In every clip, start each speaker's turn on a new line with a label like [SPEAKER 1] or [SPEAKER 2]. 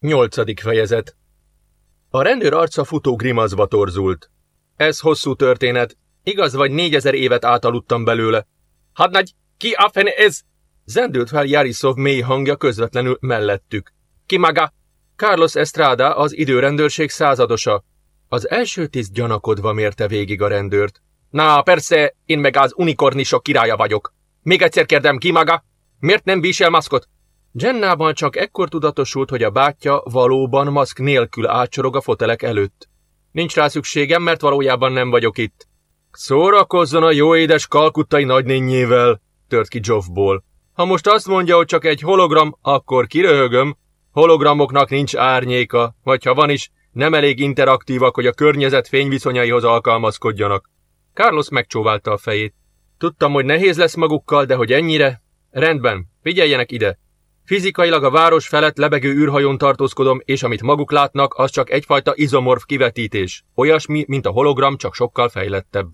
[SPEAKER 1] Nyolcadik fejezet A rendőr arca futó grimaszba torzult. Ez hosszú történet. Igaz vagy négyezer évet átaludtam belőle. Hadnagy, ki a fene ez? Zendült fel Jarisov mély hangja közvetlenül mellettük. Ki maga? Carlos Estrada, az időrendőrség századosa. Az első tiszt gyanakodva mérte végig a rendőrt. Na, persze, én meg az unikornisok királya vagyok. Még egyszer kérdem, ki maga? Miért nem visel maszkot? Jennában csak ekkor tudatosult, hogy a bátyja valóban maszk nélkül átsorog a fotelek előtt. Nincs rá szükségem, mert valójában nem vagyok itt. Szórakozzon a jó édes kalkuttai nagynényével, tört ki Joffból. Ha most azt mondja, hogy csak egy hologram, akkor kiröhögöm. Hologramoknak nincs árnyéka, vagy ha van is, nem elég interaktívak, hogy a környezet fényviszonyaihoz alkalmazkodjanak. Carlos megcsóválta a fejét. Tudtam, hogy nehéz lesz magukkal, de hogy ennyire? Rendben, figyeljenek ide. Fizikailag a város felett lebegő űrhajón tartózkodom, és amit maguk látnak, az csak egyfajta izomorf kivetítés. Olyasmi, mint a hologram, csak sokkal fejlettebb.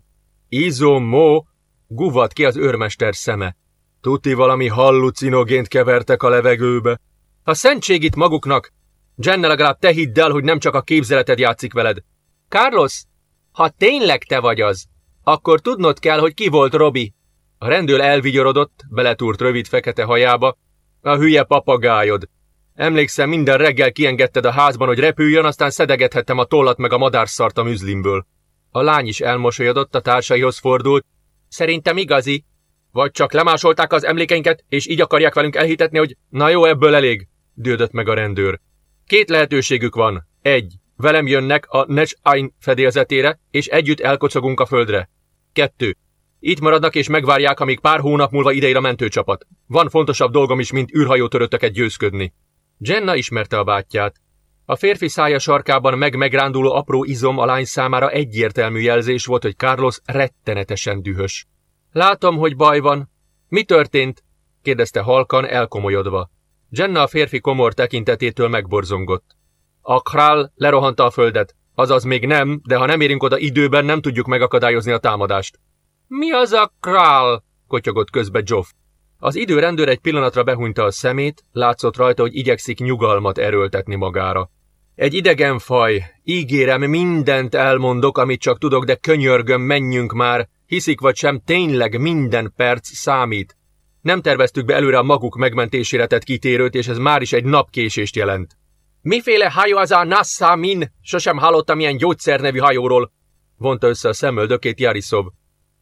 [SPEAKER 1] Izomo? Guvat ki az őrmester szeme. Tuti valami hallucinogént kevertek a levegőbe. Ha szentség itt maguknak, Jenna legalább te hidd el, hogy nem csak a képzeleted játszik veled. Carlos, ha tényleg te vagy az, akkor tudnod kell, hogy ki volt Robi. A rendőr elvigyorodott, beletúrt rövid fekete hajába, a hülye papagájod. Emlékszem, minden reggel kiengedted a házban, hogy repüljön, aztán szedegethettem a tollat meg a madárszart a műzlimből. A lány is elmosolyodott, a társaihoz fordult. Szerintem igazi. Vagy csak lemásolták az emlékeinket, és így akarják velünk elhitetni, hogy na jó, ebből elég, dődött meg a rendőr. Két lehetőségük van. Egy. Velem jönnek a Nechain fedélzetére, és együtt elkocogunk a földre. Kettő. Itt maradnak és megvárják, amíg pár hónap múlva ideér mentőcsapat. Van fontosabb dolgom is, mint űrhajótöröttöket győzködni. Jenna ismerte a bátyját. A férfi szája sarkában meg-megránduló apró izom a lány számára egyértelmű jelzés volt, hogy Carlos rettenetesen dühös. Látom, hogy baj van. Mi történt? kérdezte halkan, elkomolyodva. Jenna a férfi komor tekintetétől megborzongott. A král lerohanta a földet. Azaz még nem, de ha nem érünk oda időben, nem tudjuk megakadályozni a támadást. Mi az a král? kotyogott közbe Joff. Az időrendőr egy pillanatra behunyta a szemét, látszott rajta, hogy igyekszik nyugalmat erőltetni magára. Egy idegen faj, ígérem, mindent elmondok, amit csak tudok, de könyörgöm, menjünk már, hiszik vagy sem, tényleg minden perc számít. Nem terveztük be előre a maguk megmentésére tett kitérőt, és ez már is egy napkésést jelent. Miféle hajó az a Nassa Min? Sosem hallottam ilyen gyógyszernevű hajóról, vonta össze a szemöldökét Jarisov.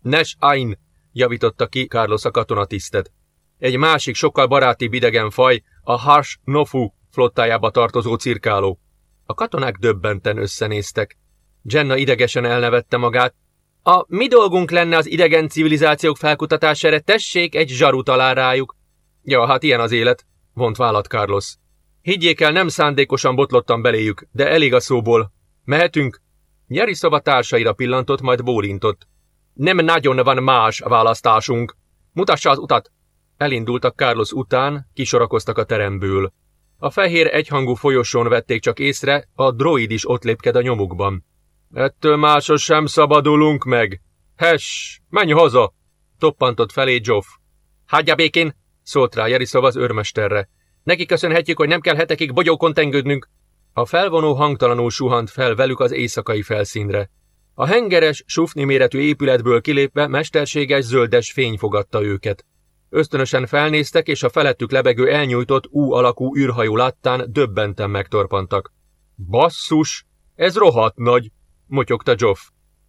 [SPEAKER 1] Nes Ain, javította ki Carlos a katonatisztet. Egy másik, sokkal baráti idegen faj, a Harsh Nofu flottájába tartozó cirkáló. A katonák döbbenten összenéztek. Jenna idegesen elnevette magát. A mi dolgunk lenne az idegen civilizációk felkutatására, tessék egy zsaru talál rájuk. Ja, hát ilyen az élet, vont vállat Carlos. Higgyék el, nem szándékosan botlottam beléjük, de elég a szóból. Mehetünk? Nyeri szoba társaira pillantott, majd bólintott. Nem nagyon van más választásunk. Mutassa az utat! Elindultak Carlos után, kisorakoztak a teremből. A fehér egyhangú folyosón vették csak észre, a droid is ott lépked a nyomukban. Ettől másos sem szabadulunk meg. Hes, menj haza! Toppantott felé Joff. Hagyja békén! szólt rá Jeriszov az őrmesterre. Neki köszönhetjük, hogy nem kell hetekig bogyókon tengődnünk. A felvonó hangtalanul suhant fel velük az éjszakai felszínre. A hengeres, sufni méretű épületből kilépve mesterséges zöldes fény fogadta őket. Ösztönösen felnéztek, és a felettük lebegő elnyújtott U alakú űrhajó láttán döbbenten megtorpantak. Basszus, ez rohadt nagy, motyogta Joff.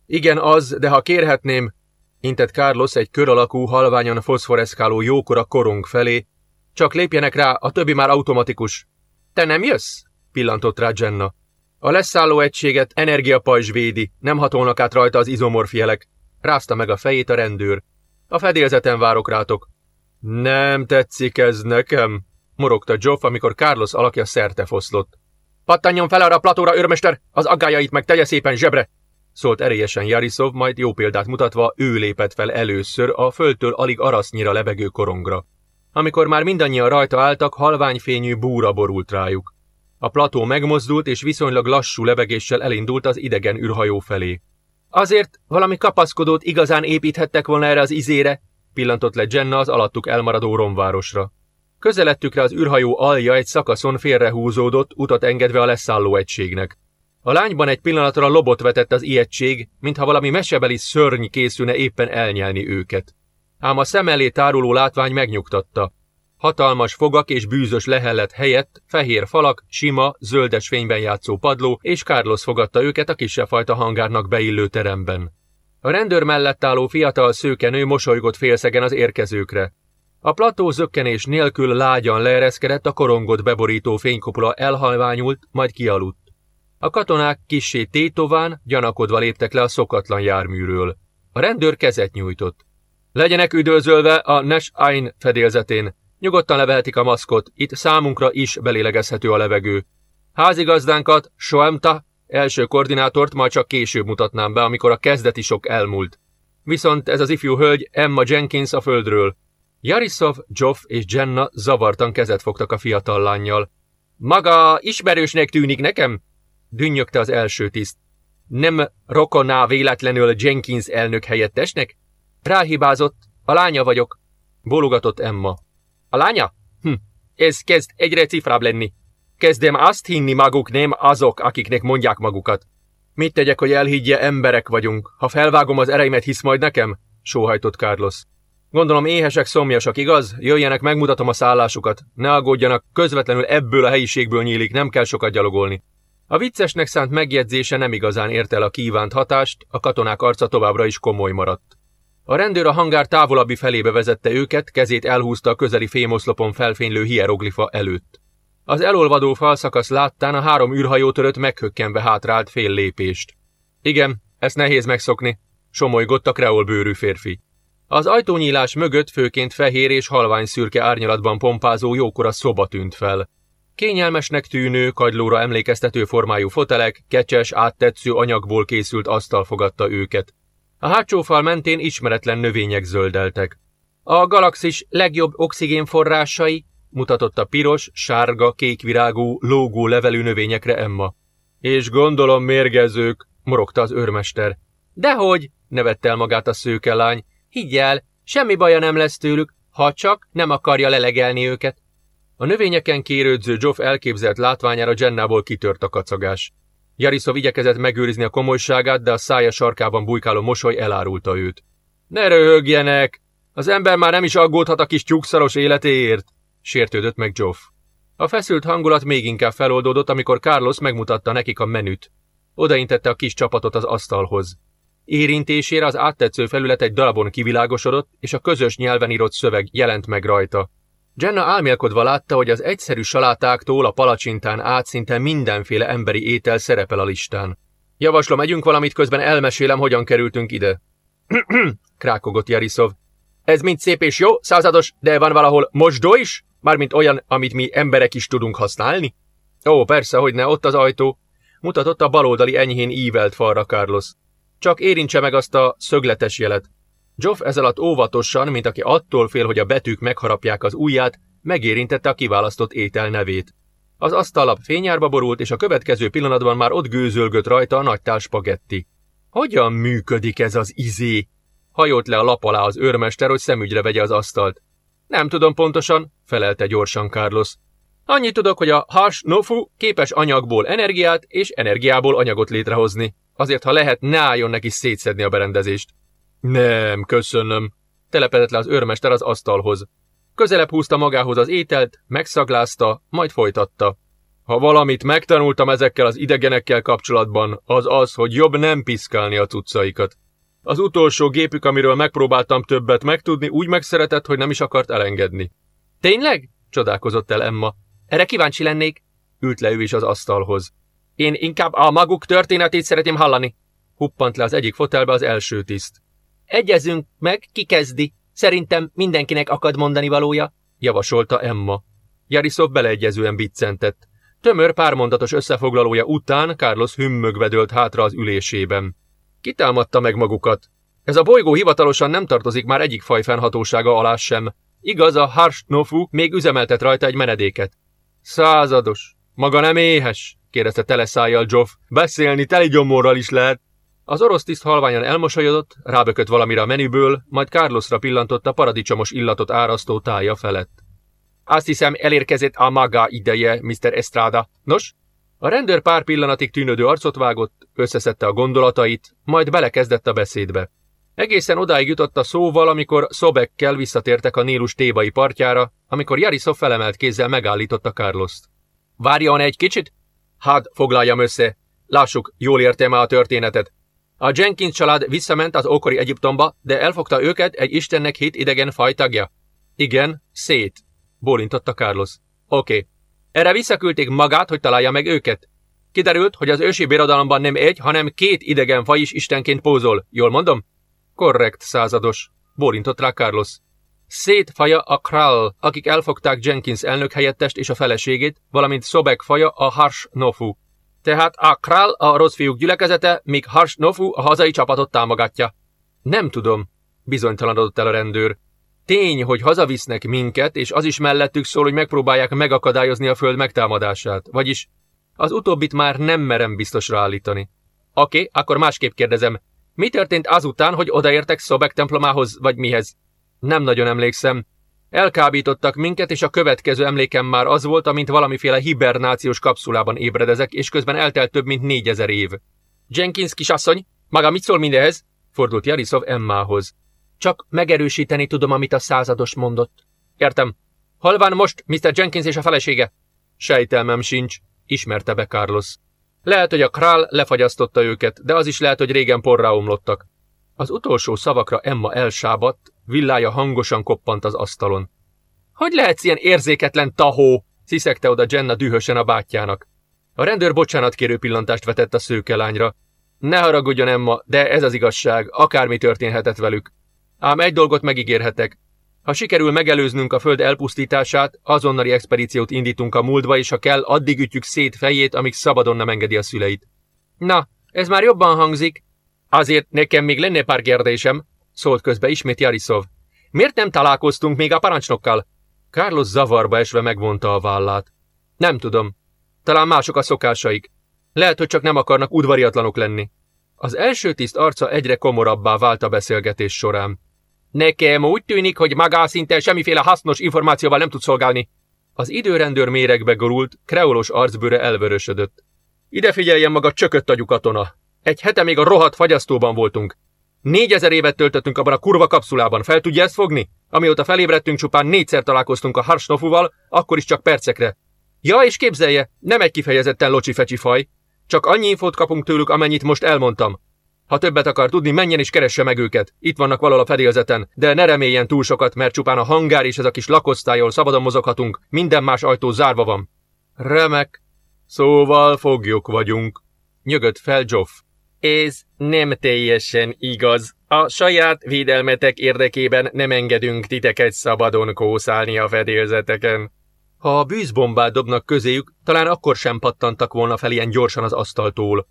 [SPEAKER 1] Igen az, de ha kérhetném, intett Carlos egy kör alakú, halványan foszforeszkáló jókora korong felé, csak lépjenek rá, a többi már automatikus. Te nem jössz? pillantott rá Jenna. A leszálló egységet energiapajzs védi, nem hatolnak át rajta az izomorfjelek. Rázta meg a fejét a rendőr. A fedélzeten várok rátok. Nem tetszik ez nekem, morogta Joff, amikor Carlos alakja szerte foszlott. Pattanjon fel arra a platóra, őrmester, az aggájait meg tegye szépen zsebre! Szólt erélyesen Jarisov, majd jó példát mutatva ő lépett fel először a földtől alig arasznyira lebegő korongra. Amikor már mindannyian rajta álltak, halványfényű búra borult rájuk. A plató megmozdult, és viszonylag lassú lebegéssel elindult az idegen űrhajó felé. Azért valami kapaszkodót igazán építhettek volna erre az izére, pillantott le Jenna az alattuk elmaradó romvárosra. Közelettükre az űrhajó alja egy szakaszon félrehúzódott, utat engedve a leszálló egységnek. A lányban egy pillanatra lobot vetett az ijegység, mintha valami mesebeli szörny készülne éppen elnyelni őket. Ám a szem elé táruló látvány megnyugtatta. Hatalmas fogak és bűzös lehellet helyett fehér falak, sima, zöldes fényben játszó padló, és Carlos fogadta őket a kisebb fajta hangárnak beillő teremben. A rendőr mellett álló fiatal szőkenő mosolygott félszegen az érkezőkre. A plató zökkenés nélkül lágyan leereszkedett, a korongot beborító fénykopula elhalványult, majd kialudt. A katonák kissé tétován, gyanakodva léptek le a szokatlan járműről. A rendőr kezet nyújtott. Legyenek üdvözölve a Nash Ein fedélzetén. Nyugodtan levehetik a maszkot, itt számunkra is belélegezhető a levegő. Házigazdánkat, Soemta, első koordinátort majd csak később mutatnám be, amikor a kezdeti sok elmúlt. Viszont ez az ifjú hölgy Emma Jenkins a földről. Jarisov, Joff és Jenna zavartan kezet fogtak a fiatal lányjal. Maga ismerősnek tűnik nekem? Dünnyögte az első tiszt. Nem rokoná véletlenül Jenkins elnök helyettesnek? Ráhibázott, a lánya vagyok. Bólogatott Emma. A lánya? Hm, ez kezd egyre cifrább lenni. Kezdem azt hinni maguk nem azok, akiknek mondják magukat. Mit tegyek, hogy elhiggye, emberek vagyunk. Ha felvágom az ereimet, hisz majd nekem? Sóhajtott Carlos. Gondolom éhesek, szomjasak, igaz? Jöjjenek, megmutatom a szállásukat. Ne aggódjanak, közvetlenül ebből a helyiségből nyílik, nem kell sokat gyalogolni. A viccesnek szánt megjegyzése nem igazán ért el a kívánt hatást, a katonák arca továbbra is komoly maradt. A rendőr a hangár távolabbi felébe vezette őket, kezét elhúzta a közeli fémoszlopon felfénylő hieroglifa előtt. Az elolvadó falszakasz láttán a három űrhajó törött meghökkenve hátrált fél lépést. Igen, ezt nehéz megszokni, somolygott a kreol bőrű férfi. Az ajtónyílás mögött főként fehér és halvány szürke árnyalatban pompázó jókora szoba tűnt fel. Kényelmesnek tűnő, kagylóra emlékeztető formájú fotelek, kecses, áttetsző anyagból készült asztal fogadta őket. A hátsó fal mentén ismeretlen növények zöldeltek. A galaxis legjobb oxigénforrásai, mutatott a piros, sárga, kékvirágú, lógó levelű növényekre Emma. És gondolom mérgezők, morogta az őrmester. Dehogy, nevette el magát a szőke lány. Higgyel, semmi baja nem lesz tőlük, ha csak nem akarja lelegelni őket. A növényeken kérődző Joff elképzelt látványára Jennából kitört a kacagás. Jariszov igyekezett megőrizni a komolyságát, de a szája sarkában bujkáló mosoly elárulta őt. Ne röhögjenek! Az ember már nem is aggódhat a kis tyúkszaros életéért, sértődött meg Joff. A feszült hangulat még inkább feloldódott, amikor Carlos megmutatta nekik a menüt. Odaintette a kis csapatot az asztalhoz. Érintésére az áttetsző felület egy darabon kivilágosodott, és a közös nyelven írott szöveg jelent meg rajta. Jenna álmélkodva látta, hogy az egyszerű salátáktól a palacsintán át szinte mindenféle emberi étel szerepel a listán. Javaslom, együnk valamit, közben elmesélem, hogyan kerültünk ide. krákogott Jarisov. Ez mind szép és jó, százados, de van valahol mosdó is? Mármint olyan, amit mi emberek is tudunk használni? Ó, persze, hogy ne, ott az ajtó. Mutatott a baloldali enyhén ívelt falra Carlos. Csak érintse meg azt a szögletes jelet. Joff ez alatt óvatosan, mint aki attól fél, hogy a betűk megharapják az ujját, megérintette a kiválasztott étel nevét. Az asztallap fényárba borult, és a következő pillanatban már ott gőzölgött rajta a nagy spagetti. Hogyan működik ez az izé? Hajolt le a lap alá az őrmester, hogy szemügyre vegye az asztalt. Nem tudom pontosan, felelte gyorsan Carlos. Annyit tudok, hogy a has nofu képes anyagból energiát és energiából anyagot létrehozni. Azért, ha lehet, ne álljon neki szétszedni a berendezést. Nem, köszönöm. Telepedett le az őrmester az asztalhoz. Közelebb húzta magához az ételt, megszaglázta, majd folytatta. Ha valamit megtanultam ezekkel az idegenekkel kapcsolatban, az az, hogy jobb nem piszkálni a cuccaikat. Az utolsó gépük, amiről megpróbáltam többet megtudni, úgy megszeretett, hogy nem is akart elengedni. Tényleg? csodálkozott el Emma. Erre kíváncsi lennék. Ült le ő is az asztalhoz. Én inkább a maguk történetét szeretném hallani. Huppant le az egyik fotelbe az első tiszt. Egyezünk meg, ki kezdi. Szerintem mindenkinek akad mondani valója, javasolta Emma. Jarisov beleegyezően biccentett. Tömör pármondatos összefoglalója után Carlos hümmögve dőlt hátra az ülésében. Kitámadta meg magukat. Ez a bolygó hivatalosan nem tartozik már egyik faj fennhatósága alá sem. Igaz, a Harsnofu még üzemeltet rajta egy menedéket. Százados. Maga nem éhes? kérdezte teleszájjal Joff. Beszélni teli gyomorral is lehet. Az orosz tiszt halványan elmosolyodott, rábökött valamire a menüből, majd Carlosra pillantott a paradicsomos illatot árasztó tája felett. Azt hiszem, elérkezett a maga ideje, Mr. Estrada. Nos? A rendőr pár pillanatig tűnődő arcot vágott, összeszedte a gondolatait, majd belekezdett a beszédbe. Egészen odáig jutott a szóval, amikor Szobekkel visszatértek a Nílus tébai partjára, amikor Jarisov felemelt kézzel megállította Carlost. Várjon egy kicsit? Hát, foglaljam össze. Lássuk, jól értem a történetet. A Jenkins család visszament az ókori Egyiptomba, de elfogta őket egy istennek hit idegen fajtagja. Igen, szét. Bólintotta Carlos. Oké. Okay. Erre visszaküldték magát, hogy találja meg őket. Kiderült, hogy az ősi birodalomban nem egy, hanem két idegen faj is istenként pózol. Jól mondom? Korrekt, százados. Bólintott rá Carlos. Szét faja a Krall, akik elfogták Jenkins elnök helyettest és a feleségét, valamint Szobek faja a Harsh Nofu. Tehát a Krall a rossz fiúk gyülekezete, míg Harsh Nofu a hazai csapatot támogatja. Nem tudom, bizonytalanodott el a rendőr. Tény, hogy hazavisznek minket, és az is mellettük szól, hogy megpróbálják megakadályozni a föld megtámadását. Vagyis az utóbbit már nem merem biztosra állítani. Oké, okay, akkor másképp kérdezem. Mi történt azután, hogy odaértek Szobek templomához, vagy mihez? Nem nagyon emlékszem. Elkábítottak minket, és a következő emlékem már az volt, amint valamiféle hibernációs kapszulában ébredezek, és közben eltelt több mint négyezer év. Jenkins kisasszony, maga mit szól mindehez? Fordult Jarisov Emmához. Csak megerősíteni tudom, amit a százados mondott. Értem. Hol van most Mr. Jenkins és a felesége? Sejtelmem sincs, ismerte be Carlos. Lehet, hogy a král lefagyasztotta őket, de az is lehet, hogy régen porrá omlottak. Az utolsó szavakra Emma elsábadt, villája hangosan koppant az asztalon. Hogy lehetsz ilyen érzéketlen tahó? sziszegte oda Jenna dühösen a bátyjának. A rendőr bocsánat kérő pillantást vetett a szőkelányra. Ne haragudjon, Emma, de ez az igazság, akármi történhetett velük. Ám egy dolgot megígérhetek. Ha sikerül megelőznünk a föld elpusztítását, azonnali expedíciót indítunk a múltba, és ha kell, addig ütjük szét fejét, amíg szabadon nem engedi a szüleit. Na, ez már jobban hangzik. Azért nekem még lenne pár kérdésem, szólt közbe ismét Jarisov. Miért nem találkoztunk még a parancsnokkal? Carlos zavarba esve megvonta a vállát. Nem tudom. Talán mások a szokásaik. Lehet, hogy csak nem akarnak udvariatlanok lenni. Az első tiszt arca egyre komorabbá vált a beszélgetés során. Nekem úgy tűnik, hogy maga szinte semmiféle hasznos információval nem tud szolgálni. Az időrendőr méregbe gurult, kreolos arcbőre elvörösödött. Ide figyeljen maga csökött agyú katona. Egy hete még a rohadt fagyasztóban voltunk. Négyezer évet töltöttünk abban a kurva kapszulában, fel tudja ezt fogni? Amióta felébredtünk, csupán négyszer találkoztunk a Harsnofuval, akkor is csak percekre. Ja, és képzelje, nem egy kifejezetten locsi-fecsi faj. Csak annyi infót kapunk tőlük, amennyit most elmondtam. Ha többet akar tudni, menjen és keresse meg őket. Itt vannak valahol a fedélzeten, de ne reméljen túl sokat, mert csupán a hangár és ez a kis lakosztályol szabadon mozoghatunk, minden más ajtó zárva van. Remek. Szóval fogjuk vagyunk. Nyögött fel Joff. Ez nem teljesen igaz. A saját védelmetek érdekében nem engedünk titeket szabadon kószálni a fedélzeteken. Ha a bűzbombát dobnak közéjük, talán akkor sem pattantak volna fel ilyen gyorsan az asztaltól.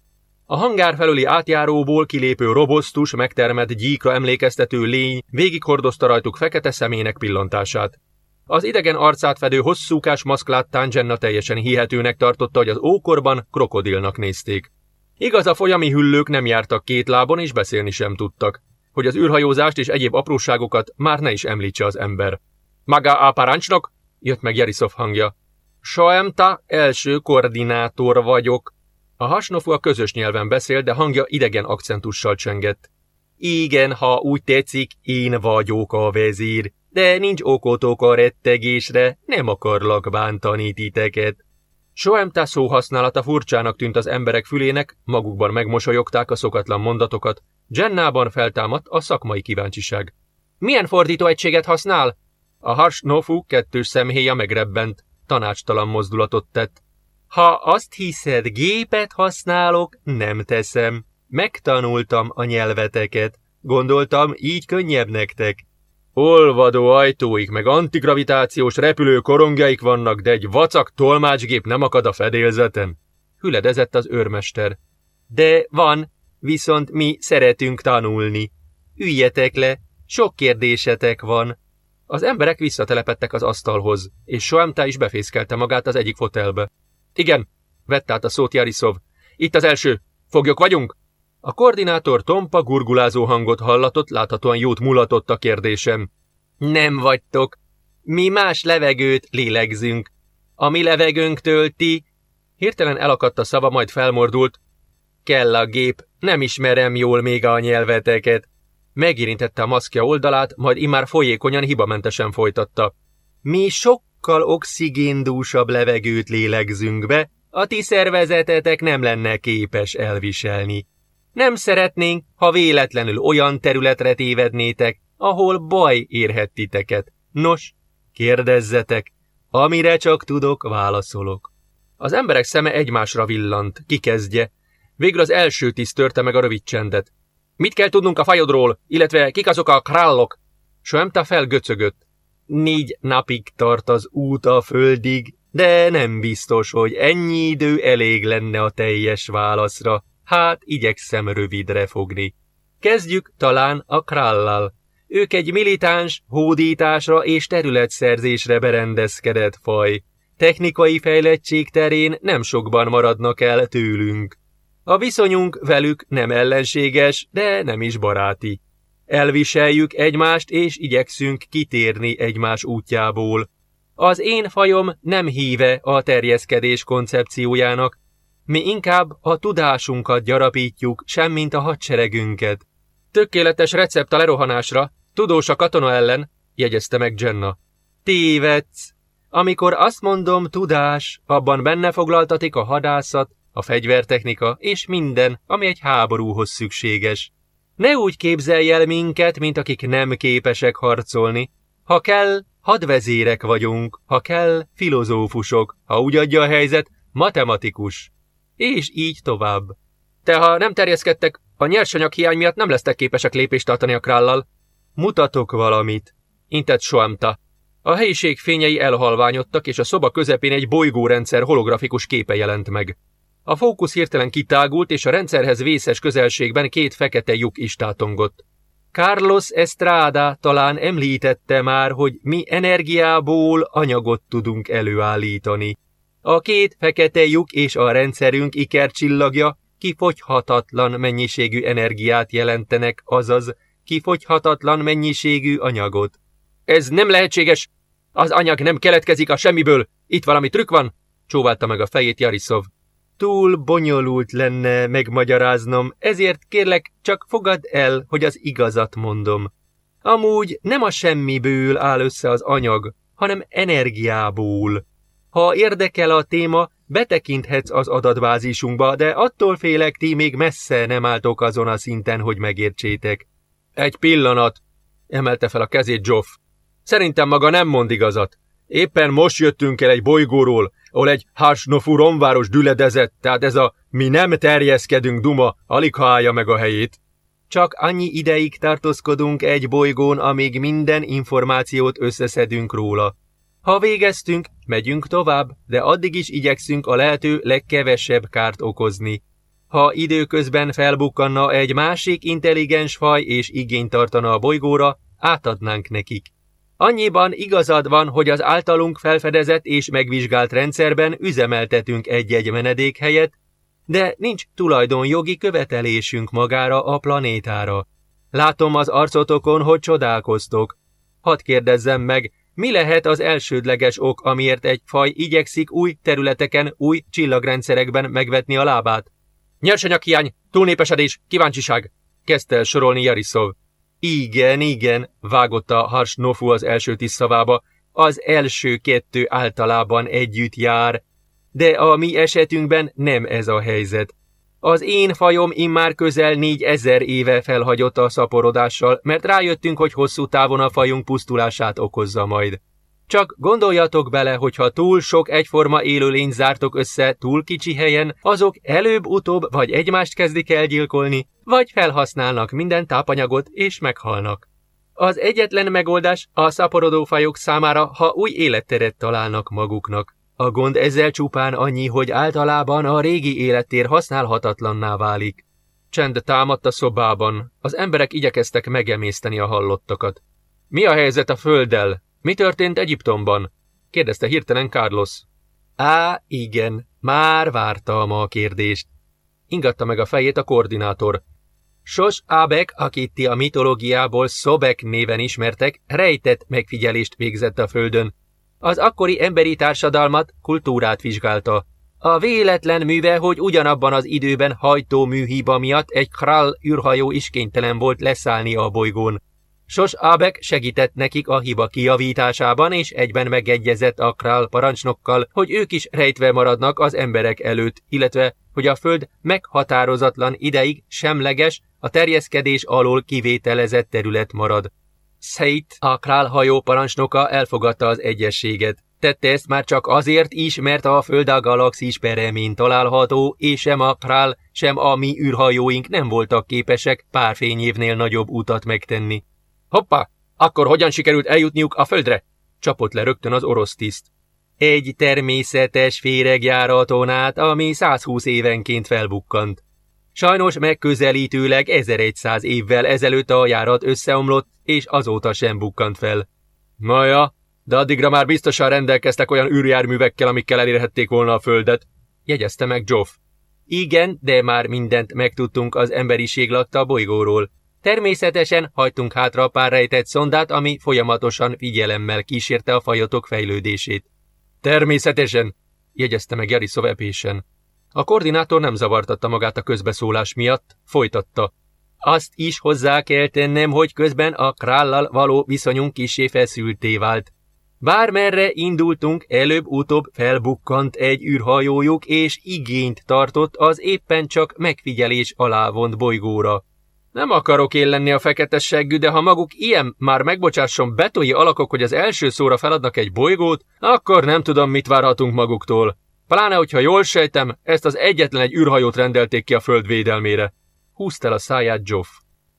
[SPEAKER 1] A hangár felüli átjáróból kilépő robosztus, megtermett gyíkra emlékeztető lény végighordozta rajtuk fekete szemének pillantását. Az idegen arcát fedő hosszúkás maszk láttán Jenna teljesen hihetőnek tartotta, hogy az ókorban krokodilnak nézték. Igaz, a folyami hüllők nem jártak két lábon és beszélni sem tudtak. Hogy az űrhajózást és egyéb apróságokat már ne is említse az ember. Maga a parancsnok? Jött meg Jarisov hangja. Soemta első koordinátor vagyok. A hasnofu a közös nyelven beszél, de hangja idegen akcentussal csengett. Igen, ha úgy tetszik, én vagyok a vezír, de nincs okotok a rettegésre, nem akarlak bántani titeket. Soemta szóhasználata furcsának tűnt az emberek fülének, magukban megmosolyogták a szokatlan mondatokat, Jennában feltámadt a szakmai kíváncsiság. Milyen fordítóegységet használ? A Harsnofu kettős szemhéja megrebbent, tanácstalan mozdulatot tett. Ha azt hiszed, gépet használok, nem teszem. Megtanultam a nyelveteket. Gondoltam, így könnyebb nektek. Olvadó ajtóik meg antigravitációs repülő korongjaik vannak, de egy vacak tolmácsgép nem akad a fedélzeten. Hüledezett az őrmester. De van, viszont mi szeretünk tanulni. Üljetek le, sok kérdésetek van. Az emberek visszatelepettek az asztalhoz, és Soamta is befészkelte magát az egyik fotelbe. Igen, vett át a szót Jarisov. Itt az első. Foglyok vagyunk? A koordinátor tompa gurgulázó hangot hallatott, láthatóan jót mulatott a kérdésem. Nem vagytok. Mi más levegőt lélegzünk. A mi levegőnktől ti... Hirtelen elakadt a szava, majd felmordult. Kell a gép, nem ismerem jól még a nyelveteket. Megérintette a maszkja oldalát, majd immár folyékonyan hibamentesen folytatta. Mi sokkal oxigéndúsabb levegőt lélegzünk be, a ti szervezetetek nem lenne képes elviselni. Nem szeretnénk, ha véletlenül olyan területre tévednétek, ahol baj érhet titeket. Nos, kérdezzetek, amire csak tudok, válaszolok. Az emberek szeme egymásra villant, kikezdje. Végül az első tiszt törte meg a rövid csendet. Mit kell tudnunk a fajodról, illetve kik azok a krallok? Sömta felgöcögött. Négy napig tart az út a földig, de nem biztos, hogy ennyi idő elég lenne a teljes válaszra. Hát, igyekszem rövidre fogni. Kezdjük talán a krallal. Ők egy militáns, hódításra és területszerzésre berendezkedett faj. Technikai fejlettség terén nem sokban maradnak el tőlünk. A viszonyunk velük nem ellenséges, de nem is baráti. Elviseljük egymást, és igyekszünk kitérni egymás útjából. Az én fajom nem híve a terjeszkedés koncepciójának, mi inkább a tudásunkat gyarapítjuk, semmint a hadseregünket. Tökéletes recept a lerohanásra, tudós a katona ellen, jegyezte meg Jenna. Tévedsz! Amikor azt mondom tudás, abban benne foglaltatik a hadászat, a fegyvertechnika és minden, ami egy háborúhoz szükséges. Ne úgy képzelj el minket, mint akik nem képesek harcolni. Ha kell, hadvezérek vagyunk, ha kell, filozófusok, ha úgy adja a helyzet, matematikus. És így tovább. Te, ha nem terjeszkedtek, a nyersanyag hiány miatt nem lesztek képesek lépést tartani a krállal. Mutatok valamit, intett Soamta. A helyiség fényei elhalványodtak, és a szoba közepén egy bolygórendszer holografikus képe jelent meg. A fókusz hirtelen kitágult, és a rendszerhez vészes közelségben két fekete lyuk is tátongott. Carlos Estrada talán említette már, hogy mi energiából anyagot tudunk előállítani. A két fekete lyuk és a rendszerünk ikercsillagja kifogyhatatlan mennyiségű energiát jelentenek, azaz kifogyhatatlan mennyiségű anyagot. Ez nem lehetséges! Az anyag nem keletkezik a semmiből! Itt valami trükk van! Csóválta meg a fejét Jariszov. Túl bonyolult lenne megmagyaráznom, ezért kérlek, csak fogad el, hogy az igazat mondom. Amúgy nem a semmiből áll össze az anyag, hanem energiából. Ha érdekel a téma, betekinthetsz az adatbázisunkba, de attól félek, ti még messze nem álltok azon a szinten, hogy megértsétek. Egy pillanat, emelte fel a kezét Joff. Szerintem maga nem mond igazat. Éppen most jöttünk el egy bolygóról, ahol egy Harsnofu romváros düledezett, tehát ez a mi nem terjeszkedünk duma alig ha állja meg a helyét. Csak annyi ideig tartózkodunk egy bolygón, amíg minden információt összeszedünk róla. Ha végeztünk, megyünk tovább, de addig is igyekszünk a lehető legkevesebb kárt okozni. Ha időközben felbukkanna egy másik intelligens faj és igényt tartana a bolygóra, átadnánk nekik. Annyiban igazad van, hogy az általunk felfedezett és megvizsgált rendszerben üzemeltetünk egy-egy menedékhelyet, de nincs tulajdonjogi követelésünk magára a planétára. Látom az arcotokon, hogy csodálkoztok. Hadd kérdezzem meg, mi lehet az elsődleges ok, amiért egy faj igyekszik új területeken, új csillagrendszerekben megvetni a lábát? Nyersanyaghiány, túlnépesedés, kíváncsiság, kezdte el sorolni Jariszov. Igen, igen, vágott a Hars Nofu az első szavába, az első kettő általában együtt jár, de a mi esetünkben nem ez a helyzet. Az én fajom immár közel négyezer éve felhagyott a szaporodással, mert rájöttünk, hogy hosszú távon a fajunk pusztulását okozza majd. Csak gondoljatok bele, hogy ha túl sok egyforma élőlény zártok össze túl kicsi helyen, azok előbb-utóbb vagy egymást kezdik el gyilkolni, vagy felhasználnak minden tápanyagot és meghalnak. Az egyetlen megoldás a szaporodó fajok számára, ha új életteret találnak maguknak. A gond ezzel csupán annyi, hogy általában a régi élettér használhatatlanná válik. Csend támadt a szobában, az emberek igyekeztek megemészteni a hallottakat. Mi a helyzet a földdel? Mi történt Egyiptomban? kérdezte hirtelen Carlos. Á, igen, már vártam a kérdést. Ingatta meg a fejét a koordinátor. Sos Abek, akit ti a mitológiából Szobek néven ismertek, rejtett megfigyelést végzett a földön. Az akkori emberi társadalmat, kultúrát vizsgálta. A véletlen műve, hogy ugyanabban az időben hajtó műhiba miatt egy Krall űrhajó is kénytelen volt leszállni a bolygón. Sos Abek segített nekik a hiba kijavításában, és egyben megegyezett a Král parancsnokkal, hogy ők is rejtve maradnak az emberek előtt, illetve hogy a Föld meghatározatlan ideig semleges, a terjeszkedés alól kivételezett terület marad. Szeit, a Král hajó parancsnoka elfogadta az egyességet. Tette ezt már csak azért is, mert a Föld a galaxis peremén található, és sem a Král, sem a mi űrhajóink nem voltak képesek pár fényévnél nagyobb utat megtenni. Hoppá! Akkor hogyan sikerült eljutniuk a földre? Csapott le rögtön az orosz tiszt. Egy természetes féregjáraton át, ami 120 évenként felbukkant. Sajnos megközelítőleg 1100 évvel ezelőtt a járat összeomlott, és azóta sem bukkant fel. Maja, de addigra már biztosan rendelkeztek olyan űrjárművekkel, amikkel elérhették volna a földet, jegyezte meg Joff. Igen, de már mindent megtudtunk az emberiség lakta bolygóról. Természetesen hajtunk hátra pár rejtett szondát, ami folyamatosan figyelemmel kísérte a fajotok fejlődését. Természetesen, jegyezte meg Jariszov epésen. A koordinátor nem zavartatta magát a közbeszólás miatt, folytatta. Azt is hozzá kell tennem, hogy közben a krállal való viszonyunk kisé feszülté vált. Bármerre indultunk, előbb-utóbb felbukkant egy űrhajójuk, és igényt tartott az éppen csak megfigyelés alá vont bolygóra. Nem akarok én lenni a fekete seggű, de ha maguk ilyen már megbocsásson betoi alakok, hogy az első szóra feladnak egy bolygót, akkor nem tudom, mit várhatunk maguktól. Pláne, hogyha jól sejtem, ezt az egyetlen egy űrhajót rendelték ki a föld védelmére. Húzta el a száját Joff.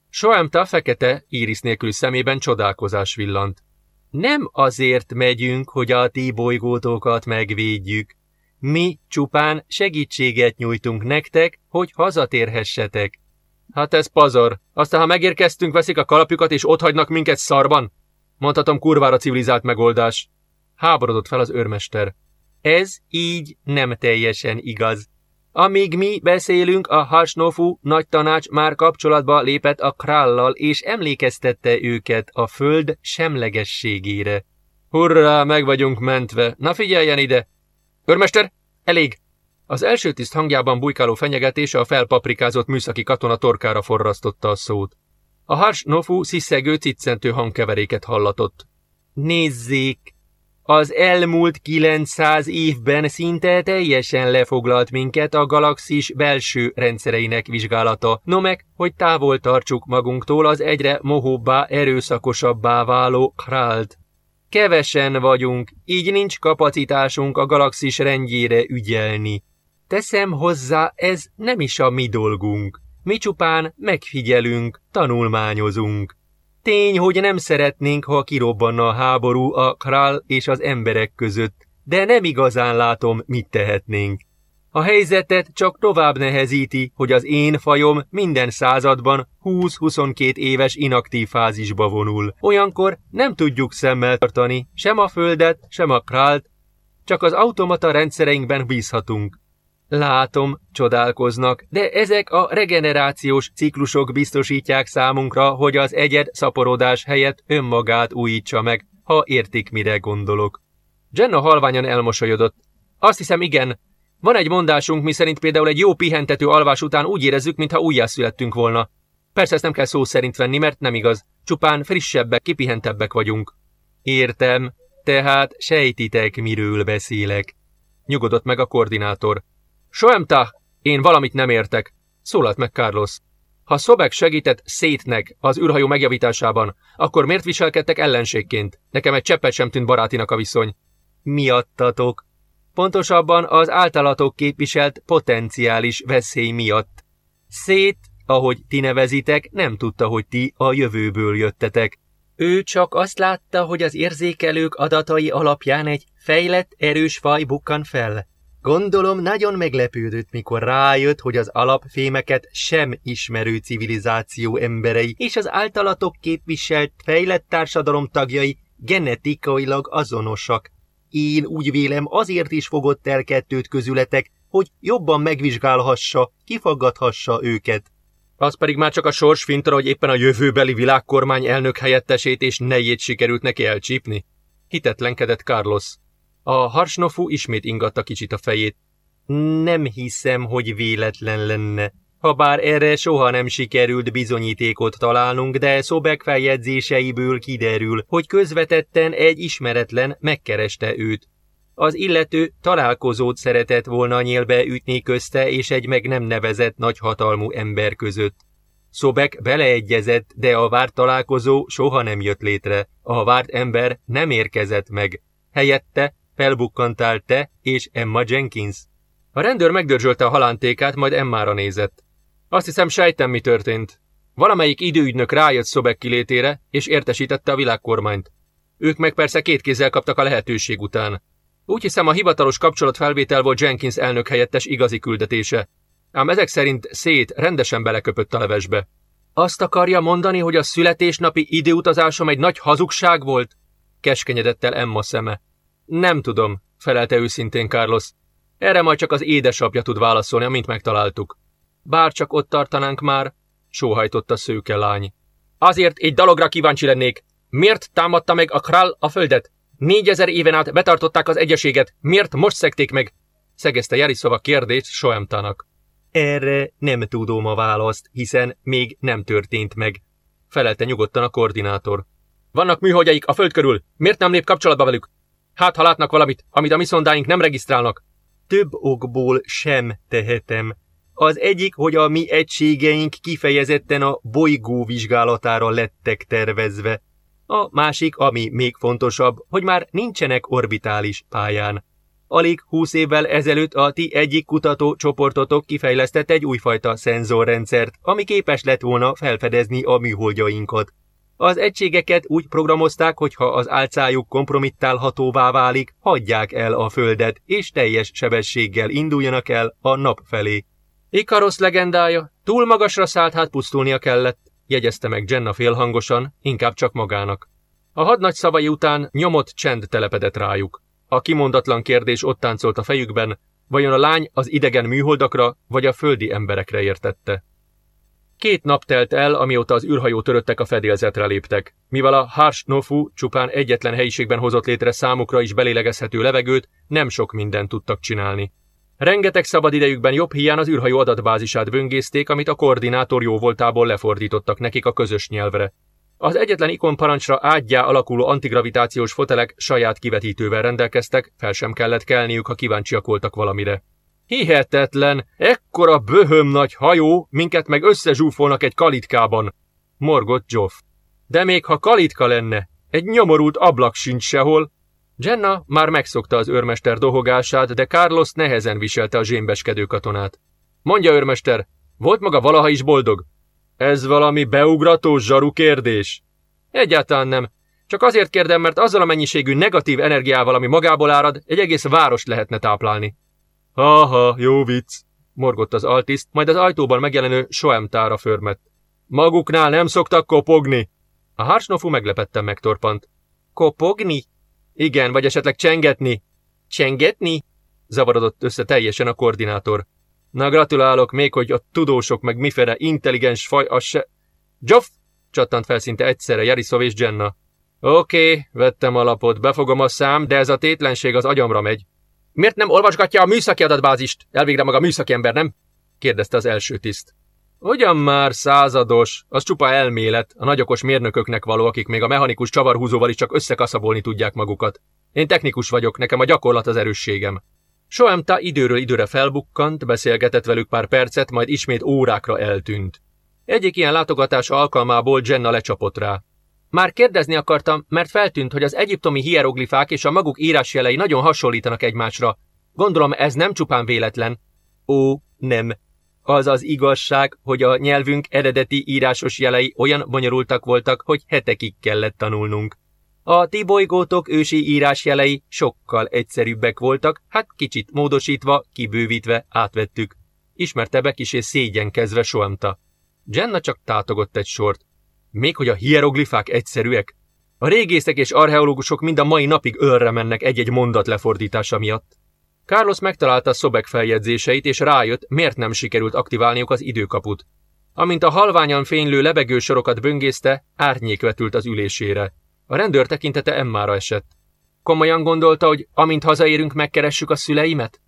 [SPEAKER 1] Soemta fekete, íris nélküli szemében csodálkozás villant. Nem azért megyünk, hogy a ti bolygótokat megvédjük. Mi csupán segítséget nyújtunk nektek, hogy hazatérhessetek. Hát ez pazar. Aztán, ha megérkeztünk, veszik a kalapjukat és hagynak minket szarban? Mondhatom kurvára civilizált megoldás. Háborodott fel az őrmester. Ez így nem teljesen igaz. Amíg mi beszélünk, a Hasnofu nagy tanács már kapcsolatba lépett a krállal, és emlékeztette őket a föld semlegességére. Hurrá, meg vagyunk mentve. Na figyeljen ide! Örmester, elég! Az első tiszt hangjában bujkáló fenyegetése a felpaprikázott műszaki katona torkára forrasztotta a szót. A Hars Nofu sziszegő ciccentő hangkeveréket hallatott. Nézzék! Az elmúlt 900 évben szinte teljesen lefoglalt minket a galaxis belső rendszereinek vizsgálata, no meg, hogy távol tartsuk magunktól az egyre mohóbbá, erőszakosabbá váló Krált. Kevesen vagyunk, így nincs kapacitásunk a galaxis rendjére ügyelni. Teszem hozzá, ez nem is a mi dolgunk. Mi csupán megfigyelünk, tanulmányozunk. Tény, hogy nem szeretnénk, ha kirobbanna a háború a král és az emberek között, de nem igazán látom, mit tehetnénk. A helyzetet csak tovább nehezíti, hogy az én fajom minden században 20-22 éves inaktív fázisba vonul. Olyankor nem tudjuk szemmel tartani sem a földet, sem a krált, csak az automata rendszereinkben bízhatunk. Látom, csodálkoznak, de ezek a regenerációs ciklusok biztosítják számunkra, hogy az egyed szaporodás helyett önmagát újítsa meg, ha értik, mire gondolok. Jenna halványan elmosolyodott. Azt hiszem, igen. Van egy mondásunk, miszerint például egy jó pihentető alvás után úgy érezzük, mintha újjászülettünk volna. Persze ezt nem kell szó szerint venni, mert nem igaz. Csupán frissebbek, kipihentebbek vagyunk. Értem, tehát sejtitek, miről beszélek. Nyugodott meg a koordinátor. Soemta, én valamit nem értek, szólalt meg Carlos. Ha Szobek segített szétnek az űrhajó megjavításában, akkor miért viselkedtek ellenségként? Nekem egy cseppet sem tűnt barátinak a viszony. Miattatok. Pontosabban az általatok képviselt potenciális veszély miatt. Szét, ahogy ti nevezitek, nem tudta, hogy ti a jövőből jöttetek. Ő csak azt látta, hogy az érzékelők adatai alapján egy fejlett, erős faj bukkan fel. Gondolom nagyon meglepődött, mikor rájött, hogy az alapfémeket sem ismerő civilizáció emberei és az általatok képviselt fejlett társadalom tagjai genetikailag azonosak. Én úgy vélem azért is fogott el kettőt közületek, hogy jobban megvizsgálhassa, kifaggathassa őket. Az pedig már csak a sors fintora, hogy éppen a jövőbeli világkormány elnök helyettesét és nejét sikerült neki elcsípni. Hitetlenkedett Carlos. A harsnofú ismét ingatta kicsit a fejét. Nem hiszem, hogy véletlen lenne. Habár erre soha nem sikerült bizonyítékot találnunk, de Szobek feljegyzéseiből kiderül, hogy közvetetten egy ismeretlen megkereste őt. Az illető találkozót szeretett volna nyélbe ütni közte és egy meg nem nevezett nagyhatalmú ember között. Szobek beleegyezett, de a várt találkozó soha nem jött létre. A várt ember nem érkezett meg. Helyette felbukkantál te és Emma Jenkins. A rendőr megdörzsölte a halántékát, majd Emmára nézett. Azt hiszem, sejtem, mi történt. Valamelyik időügynök rájött Szobek kilétére, és értesítette a világkormányt. Ők meg persze két kézzel kaptak a lehetőség után. Úgy hiszem, a hivatalos kapcsolatfelvétel volt Jenkins elnök helyettes igazi küldetése. Ám ezek szerint szét rendesen beleköpött a levesbe. Azt akarja mondani, hogy a születésnapi időutazásom egy nagy hazugság volt? Keskenyedett el Emma szeme. Nem tudom, felelte őszintén Carlos. Erre majd csak az édesapja tud válaszolni, amint megtaláltuk. Bár csak ott tartanánk már, sóhajtott szőke lány. Azért egy dalogra kíváncsi lennék. Miért támadta meg a král a földet? Négyezer éven át betartották az egyeséget. Miért most szekték meg? Szegezte Jariszova kérdést Soemtának. Erre nem tudom a választ, hiszen még nem történt meg. Felelte nyugodtan a koordinátor. Vannak műholdjaik a föld körül. Miért nem lép kapcsolatba velük? Hát, ha látnak valamit, amit a mi szondáink nem regisztrálnak. Több okból sem tehetem. Az egyik, hogy a mi egységeink kifejezetten a bolygó vizsgálatára lettek tervezve. A másik, ami még fontosabb, hogy már nincsenek orbitális pályán. Alig húsz évvel ezelőtt a ti egyik kutató csoportotok kifejlesztett egy újfajta szenzorrendszert, ami képes lett volna felfedezni a műholdjainkat. Az egységeket úgy programozták, hogy ha az álcájuk kompromittálhatóvá válik, hagyják el a Földet, és teljes sebességgel induljanak el a nap felé. Ikarosz legendája, túl magasra szállt, hát pusztulnia kellett, jegyezte meg Jenna félhangosan, inkább csak magának. A hadnagy szavai után nyomott csend telepedett rájuk. A kimondatlan kérdés ott táncolt a fejükben, vajon a lány az idegen műholdakra, vagy a földi emberekre értette. Két nap telt el, amióta az űrhajó töröttek a fedélzetre léptek. Mivel a Harsnofu csupán egyetlen helyiségben hozott létre számukra is belélegezhető levegőt, nem sok mindent tudtak csinálni. Rengeteg szabad idejükben jobb hiány az űrhajó adatbázisát böngészték, amit a koordinátor jó voltából lefordítottak nekik a közös nyelvre. Az egyetlen ikonparancsra ágyjá alakuló antigravitációs fotelek saját kivetítővel rendelkeztek, fel sem kellett kelniük, ha kíváncsiak voltak valamire. Hihetetlen, ekkora böhöm nagy hajó, minket meg összezsúfolnak egy kalitkában, morgott Joff. De még ha kalitka lenne, egy nyomorult ablak sincs sehol. Jenna már megszokta az őrmester dohogását, de Carlos nehezen viselte a zsémbeskedő katonát. Mondja, őrmester, volt maga valaha is boldog? Ez valami beugrató zsaru kérdés. Egyáltalán nem. Csak azért kérdem, mert azzal a mennyiségű negatív energiával, ami magából árad, egy egész város lehetne táplálni. Ha-ha, jó vicc, morgott az altiszt, majd az ajtóban megjelenő Soemtára förmett. Maguknál nem szoktak kopogni. A hársnofú meglepetten megtorpant. Kopogni? Igen, vagy esetleg csengetni. Csengetni? Zavarodott össze teljesen a koordinátor. Na gratulálok, még hogy a tudósok meg mifere intelligens faj, az se... Joff! csattant fel szinte egyszerre Jariszov és Jenna. Oké, okay, vettem alapot, befogom a szám, de ez a tétlenség az agyamra megy. Miért nem olvasgatja a műszaki adatbázist? Elvégre maga műszaki ember, nem? kérdezte az első tiszt. Ugyan már százados, az csupa elmélet, a nagyokos mérnököknek való, akik még a mechanikus csavarhúzóval is csak összekaszabolni tudják magukat. Én technikus vagyok, nekem a gyakorlat az erősségem. Soemta időről időre felbukkant, beszélgetett velük pár percet, majd ismét órákra eltűnt. Egyik ilyen látogatás alkalmából Jenna lecsapott rá. Már kérdezni akartam, mert feltűnt, hogy az egyiptomi hieroglifák és a maguk írásjelei nagyon hasonlítanak egymásra. Gondolom ez nem csupán véletlen. Ó, nem. Az az igazság, hogy a nyelvünk eredeti írásos jelei olyan bonyolultak voltak, hogy hetekig kellett tanulnunk. A ti bolygótok ősi írásjelei sokkal egyszerűbbek voltak, hát kicsit módosítva, kibővítve átvettük. Ismerte be kis és szégyenkezve soamta. Jenna csak tátogott egy sort. Még hogy a hieroglifák egyszerűek? A régészek és archeológusok mind a mai napig ölre mennek egy-egy mondat lefordítása miatt. Carlos megtalálta szobek feljegyzéseit, és rájött, miért nem sikerült aktiválniuk az időkaput. Amint a halványan fénylő lebegő sorokat böngészte, árnyék vetült az ülésére. A rendőr tekintete Emmára esett. Komolyan gondolta, hogy amint hazaérünk, megkeressük a szüleimet?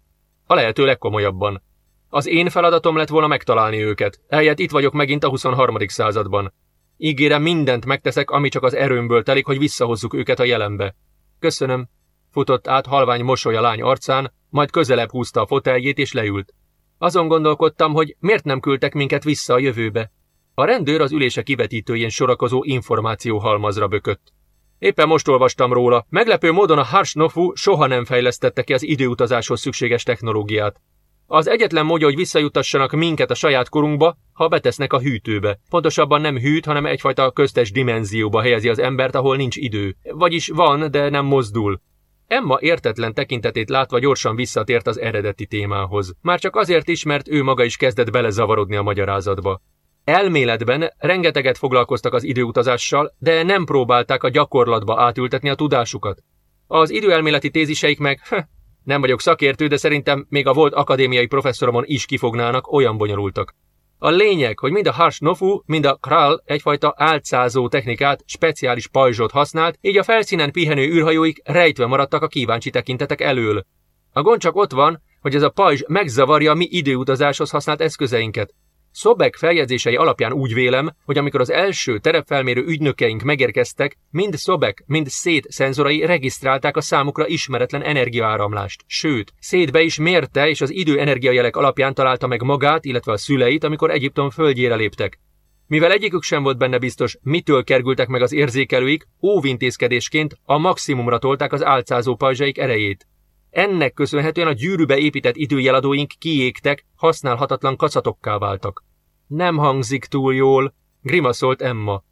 [SPEAKER 1] A lehető legkomolyabban. Az én feladatom lett volna megtalálni őket, ehelyett itt vagyok megint a 23. században. Ígérem, mindent megteszek, ami csak az erőmből telik, hogy visszahozzuk őket a jelenbe. Köszönöm. Futott át halvány mosoly a lány arcán, majd közelebb húzta a foteljét és leült. Azon gondolkodtam, hogy miért nem küldtek minket vissza a jövőbe. A rendőr az ülése kivetítőjén sorakozó információ halmazra bökött. Éppen most olvastam róla. Meglepő módon a Harsnofu soha nem fejlesztette ki az időutazáshoz szükséges technológiát. Az egyetlen módja, hogy visszajutassanak minket a saját korunkba, ha betesznek a hűtőbe. Pontosabban nem hűt, hanem egyfajta köztes dimenzióba helyezi az embert, ahol nincs idő. Vagyis van, de nem mozdul. Emma értetlen tekintetét látva gyorsan visszatért az eredeti témához. Már csak azért is, mert ő maga is kezdett belezavarodni a magyarázatba. Elméletben rengeteget foglalkoztak az időutazással, de nem próbálták a gyakorlatba átültetni a tudásukat. Az időelméleti téziseik meg, heh, nem vagyok szakértő, de szerintem még a volt akadémiai professzoromon is kifognának, olyan bonyolultak. A lényeg, hogy mind a Harsh Nofu, mind a Kral egyfajta álcázó technikát, speciális pajzsot használt, így a felszínen pihenő űrhajóik rejtve maradtak a kíváncsi tekintetek elől. A gond csak ott van, hogy ez a pajzs megzavarja a mi időutazáshoz használt eszközeinket. Szobek feljegyzései alapján úgy vélem, hogy amikor az első terepfelmérő ügynökeink megérkeztek, mind Szobek, mind szét szenzorai regisztrálták a számukra ismeretlen energiaáramlást. Sőt, szétbe is mérte, és az idő energiajelek alapján találta meg magát, illetve a szüleit, amikor Egyiptom földjére léptek. Mivel egyikük sem volt benne biztos, mitől kergültek meg az érzékelőik, óvintézkedésként a maximumra tolták az álcázó pajzsaik erejét. Ennek köszönhetően a gyűrűbe épített időjeladóink kiégtek, használhatatlan kacatokká váltak. Nem hangzik túl jól, grimaszolt Emma.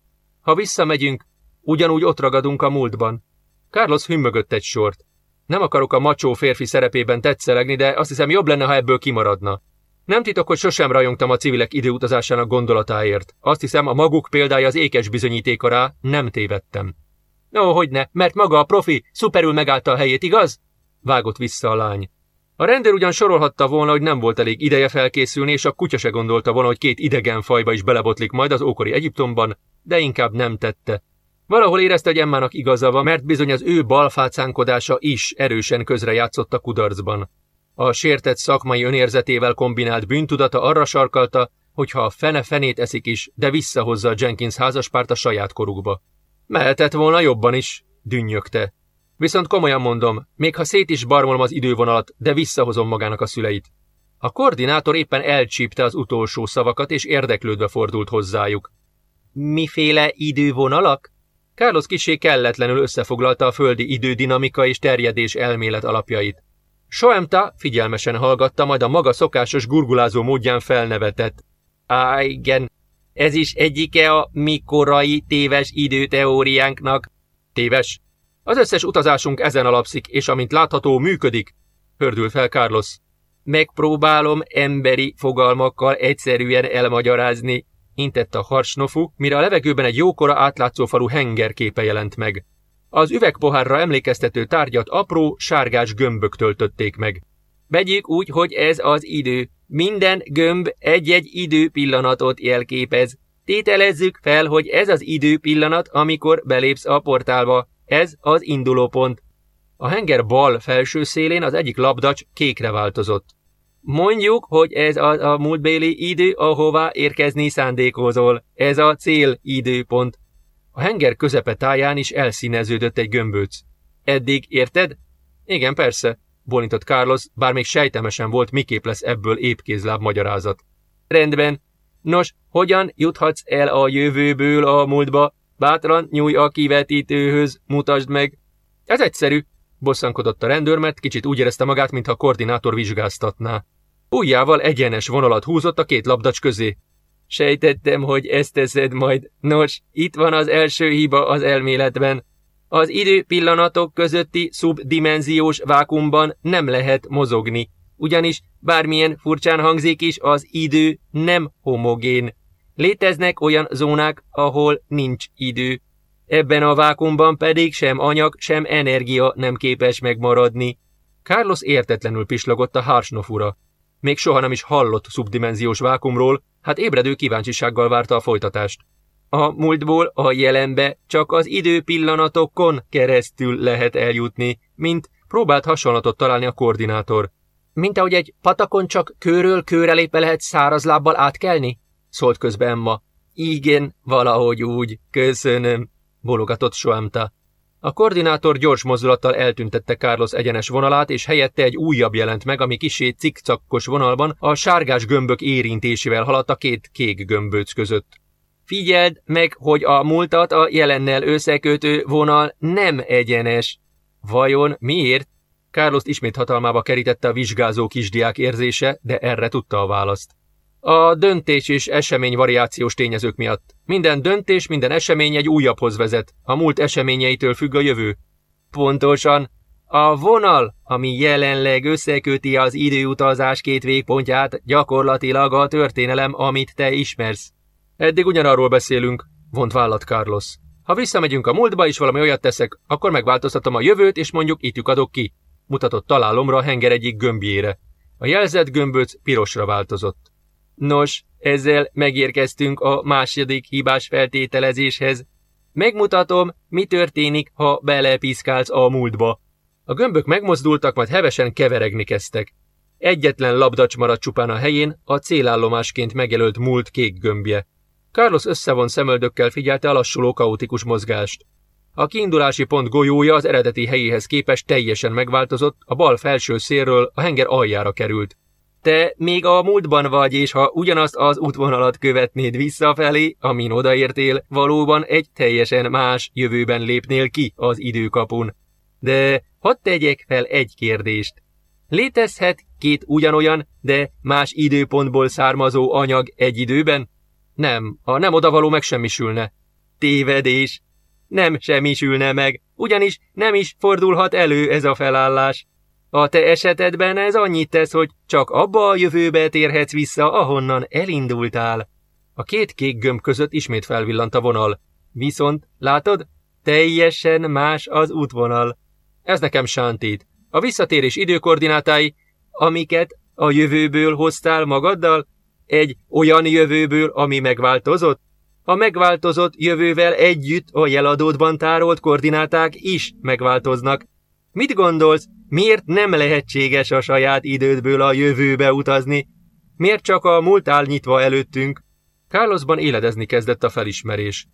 [SPEAKER 1] Ha visszamegyünk, ugyanúgy ott ragadunk a múltban. Carlos hümmögött egy sort. Nem akarok a macsó férfi szerepében tetszelegni, de azt hiszem jobb lenne, ha ebből kimaradna. Nem titok, hogy sosem rajongtam a civilek időutazásának gondolatáért. Azt hiszem, a maguk példája az ékes bizonyítéka rá, nem tévedtem. Ó, hogy ne, mert maga a profi szuperül megállta a helyét, igaz? Vágott vissza a lány. A rendőr ugyan sorolhatta volna, hogy nem volt elég ideje felkészülni, és a kutya se gondolta volna, hogy két idegen fajba is belebotlik majd az ókori Egyiptomban, de inkább nem tette. Valahol érezte, hogy Emmának igaza van, mert bizony az ő balfácánkodása is erősen közrejátszott a kudarcban. A sértett szakmai önérzetével kombinált bűntudata arra sarkalta, hogy ha a fene fenét eszik is, de visszahozza a Jenkins házaspárt a saját korukba. Mehetett volna jobban is, dünnyögte, Viszont komolyan mondom, még ha szét is barmolom az idővonalat, de visszahozom magának a szüleit. A koordinátor éppen elcsípte az utolsó szavakat, és érdeklődve fordult hozzájuk. Miféle idővonalak? Carlos kisé kelletlenül összefoglalta a földi idődinamika és terjedés elmélet alapjait. Soemta figyelmesen hallgatta, majd a maga szokásos gurgulázó módján felnevetett. Á, igen, ez is egyike a mikorai téves időteóriánknak. Téves? Az összes utazásunk ezen alapszik, és amint látható, működik, hördül fel Carlos. Megpróbálom emberi fogalmakkal egyszerűen elmagyarázni, intett a harsnofu, mire a levegőben egy jókora átlátszó falu hengerképe jelent meg. Az üvegpohárra emlékeztető tárgyat apró, sárgás gömbök töltötték meg. Vegyük úgy, hogy ez az idő. Minden gömb egy-egy idő pillanatot jelképez. Tételezzük fel, hogy ez az idő pillanat, amikor belépsz a portálba. Ez az indulópont. A henger bal felső szélén az egyik labdacs kékre változott. Mondjuk, hogy ez az a múltbéli idő, ahová érkezni szándékozol. Ez a cél időpont. A henger közepe táján is elszíneződött egy gömböc. Eddig érted? Igen, persze, bólintott Carlos, bár még sejtemesen volt, miképp lesz ebből épkézláb magyarázat. Rendben. Nos, hogyan juthatsz el a jövőből a múltba? Bátran nyúj a kivetítőhöz, mutasd meg. Ez egyszerű, bosszankodott a rendőr, mert kicsit úgy érezte magát, mintha a koordinátor vizsgáztatná. Ujjával egyenes vonalat húzott a két labdacs közé. Sejtettem, hogy ezt teszed majd. Nos, itt van az első hiba az elméletben. Az idő pillanatok közötti szubdimenziós vákumban nem lehet mozogni, ugyanis bármilyen furcsán hangzik is, az idő nem homogén. Léteznek olyan zónák, ahol nincs idő. Ebben a vákumban pedig sem anyag, sem energia nem képes megmaradni. Carlos értetlenül pislogott a Harsnof ura. Még soha nem is hallott szubdimenziós vákumról, Hát ébredő kíváncsisággal várta a folytatást. A múltból a jelenbe csak az idő pillanatokon keresztül lehet eljutni, mint próbált hasonlatot találni a koordinátor. Mint ahogy egy patakon csak kőről kőre lépe lehet száraz lábbal átkelni? Szólt közbe Emma. Igen, valahogy úgy, köszönöm, bologatott Soamta. A koordinátor gyors mozdulattal eltüntette Carlos egyenes vonalát, és helyette egy újabb jelent meg, ami kisé cikcakkos vonalban a sárgás gömbök érintésével haladt a két kék gömböc között. Figyeld meg, hogy a múltat a jelennel összekötő vonal nem egyenes. Vajon miért? Carlos ismét hatalmába kerítette a vizsgázó kisdiák érzése, de erre tudta a választ. A döntés és esemény variációs tényezők miatt. Minden döntés, minden esemény egy újabbhoz vezet. A múlt eseményeitől függ a jövő. Pontosan. A vonal, ami jelenleg összeköti az időutazás két végpontját, gyakorlatilag a történelem, amit te ismersz. Eddig ugyanarról beszélünk, vont vállat Carlos. Ha visszamegyünk a múltba és valami olyat teszek, akkor megváltoztatom a jövőt, és mondjuk itt adok ki. Mutatott találomra a henger egyik gömbjére. A jelzett gömböc pirosra változott. Nos, ezzel megérkeztünk a második hibás feltételezéshez. Megmutatom, mi történik, ha belepiszkálsz a múltba. A gömbök megmozdultak, majd hevesen keveregni kezdtek. Egyetlen labdacs maradt csupán a helyén, a célállomásként megjelölt múlt kék gömbje. Carlos összevon szemöldökkel figyelte a lassuló kaotikus mozgást. A kiindulási pont golyója az eredeti helyéhez képest teljesen megváltozott, a bal felső szélről a henger aljára került. Te még a múltban vagy, és ha ugyanazt az útvonalat követnéd visszafelé, amin odaértél, valóban egy teljesen más jövőben lépnél ki az időkapun. De hadd tegyek fel egy kérdést. Létezhet két ugyanolyan, de más időpontból származó anyag egy időben? Nem, a nem odavaló megsemmisülne. Tévedés. Nem semmisülne meg, ugyanis nem is fordulhat elő ez a felállás. A te esetedben ez annyit tesz, hogy csak abba a jövőbe térhetsz vissza, ahonnan elindultál. A két kék gömb között ismét felvillant a vonal. Viszont, látod, teljesen más az útvonal. Ez nekem sántít. A visszatérés időkoordinátái, amiket a jövőből hoztál magaddal, egy olyan jövőből, ami megváltozott? A megváltozott jövővel együtt a jeladódban tárolt koordináták is megváltoznak. Mit gondolsz, miért nem lehetséges a saját idődből a jövőbe utazni? Miért csak a múlt áll nyitva előttünk? Carlosban éledezni kezdett a felismerés.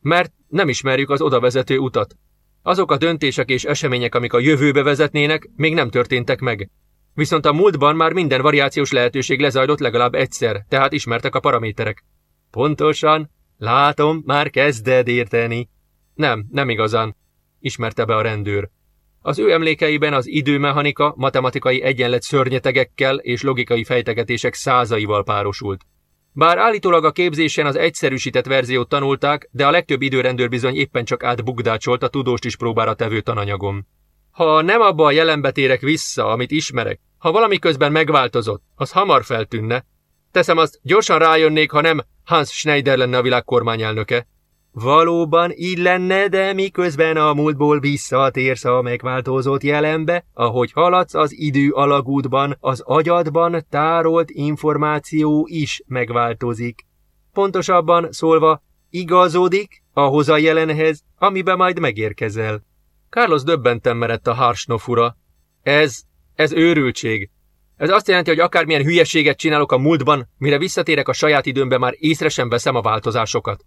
[SPEAKER 1] Mert nem ismerjük az odavezető utat. Azok a döntések és események, amik a jövőbe vezetnének, még nem történtek meg. Viszont a múltban már minden variációs lehetőség lezajlott legalább egyszer, tehát ismertek a paraméterek. Pontosan, látom, már kezded érteni. Nem, nem igazán, ismerte be a rendőr. Az ő emlékeiben az időmechanika matematikai egyenlet szörnyetegekkel és logikai fejtegetések százaival párosult. Bár állítólag a képzésen az egyszerűsített verziót tanulták, de a legtöbb időrendőr bizony éppen csak átbugdácsolt a tudóst is próbára tevő tananyagom. Ha nem abba a jelenbe térek vissza, amit ismerek, ha valami közben megváltozott, az hamar feltűnne. Teszem azt, gyorsan rájönnék, ha nem Hans Schneider lenne a világ kormányelnöke. Valóban így lenne, de miközben a múltból visszatérsz a megváltozott jelenbe, ahogy haladsz az idő alagútban, az agyadban tárolt információ is megváltozik. Pontosabban szólva, igazodik ahhoz a jelenhez, amiben majd megérkezel. Carlos döbbenten merett a Harsnofura. Ez, ez őrültség. Ez azt jelenti, hogy akármilyen hülyeséget csinálok a múltban, mire visszatérek a saját időmbe, már észre sem veszem a változásokat.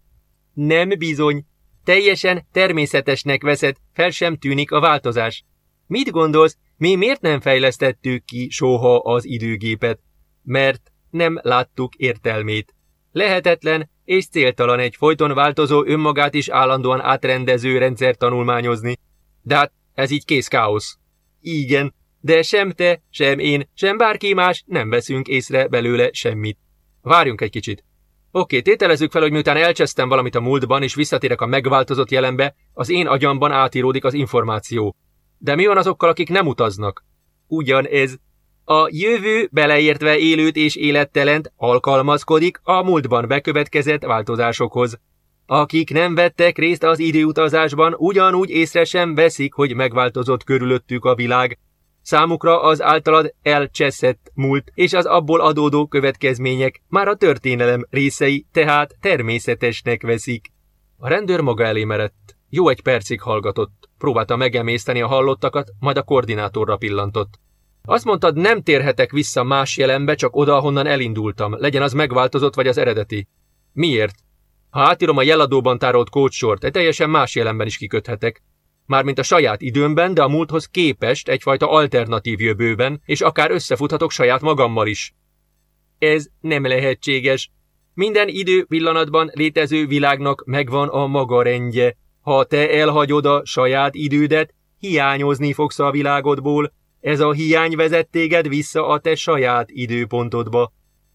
[SPEAKER 1] Nem bizony. Teljesen természetesnek veszed, fel sem tűnik a változás. Mit gondolsz, mi miért nem fejlesztettük ki soha az időgépet? Mert nem láttuk értelmét. Lehetetlen és céltalan egy folyton változó önmagát is állandóan átrendező rendszer tanulmányozni. De hát ez így kész káosz. Igen, de sem te, sem én, sem bárki más nem veszünk észre belőle semmit. Várjunk egy kicsit. Oké, tételezzük fel, hogy miután elcsesztem valamit a múltban, és visszatérek a megváltozott jelenbe, az én agyamban átíródik az információ. De mi van azokkal, akik nem utaznak? Ugyanez. A jövő, beleértve élőt és élettelent, alkalmazkodik a múltban bekövetkezett változásokhoz. Akik nem vettek részt az időutazásban, ugyanúgy észre sem veszik, hogy megváltozott körülöttük a világ. Számukra az általad elcseszett múlt és az abból adódó következmények már a történelem részei, tehát természetesnek veszik. A rendőr maga elé merett. Jó egy percig hallgatott. Próbálta megemészteni a hallottakat, majd a koordinátorra pillantott. Azt mondtad, nem térhetek vissza más jelenbe, csak oda, ahonnan elindultam, legyen az megváltozott vagy az eredeti. Miért? Ha átírom a jeladóban tárolt kódsort, egy teljesen más jelenben is kiköthetek. Mármint a saját időmben, de a múlthoz képest egyfajta alternatív jövőben, és akár összefuthatok saját magammal is. Ez nem lehetséges. Minden idő pillanatban létező világnak megvan a maga rendje. Ha te elhagyod a saját idődet, hiányozni fogsz a világodból, ez a hiány vezet téged vissza a te saját időpontodba.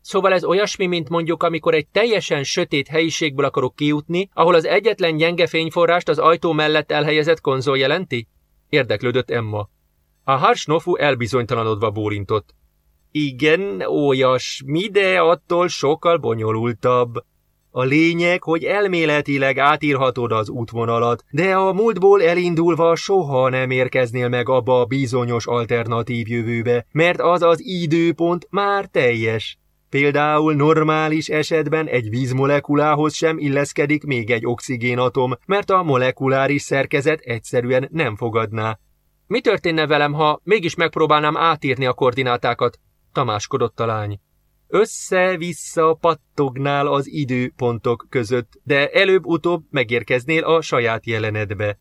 [SPEAKER 1] Szóval ez olyasmi, mint mondjuk, amikor egy teljesen sötét helyiségből akarok kijutni, ahol az egyetlen gyenge fényforrást az ajtó mellett elhelyezett konzol jelenti? Érdeklődött Emma. A Harsnofu elbizonytalanodva bólintott. Igen, olyasmi, de attól sokkal bonyolultabb. A lényeg, hogy elméletileg átírhatod az útvonalat, de a múltból elindulva soha nem érkeznél meg abba a bizonyos alternatív jövőbe, mert az az időpont már teljes. Például normális esetben egy vízmolekulához sem illeszkedik még egy oxigénatom, mert a molekuláris szerkezet egyszerűen nem fogadná. Mi történne velem, ha mégis megpróbálnám átírni a koordinátákat? Tamáskodott a lány. Össze-vissza pattognál az időpontok között, de előbb-utóbb megérkeznél a saját jelenedbe.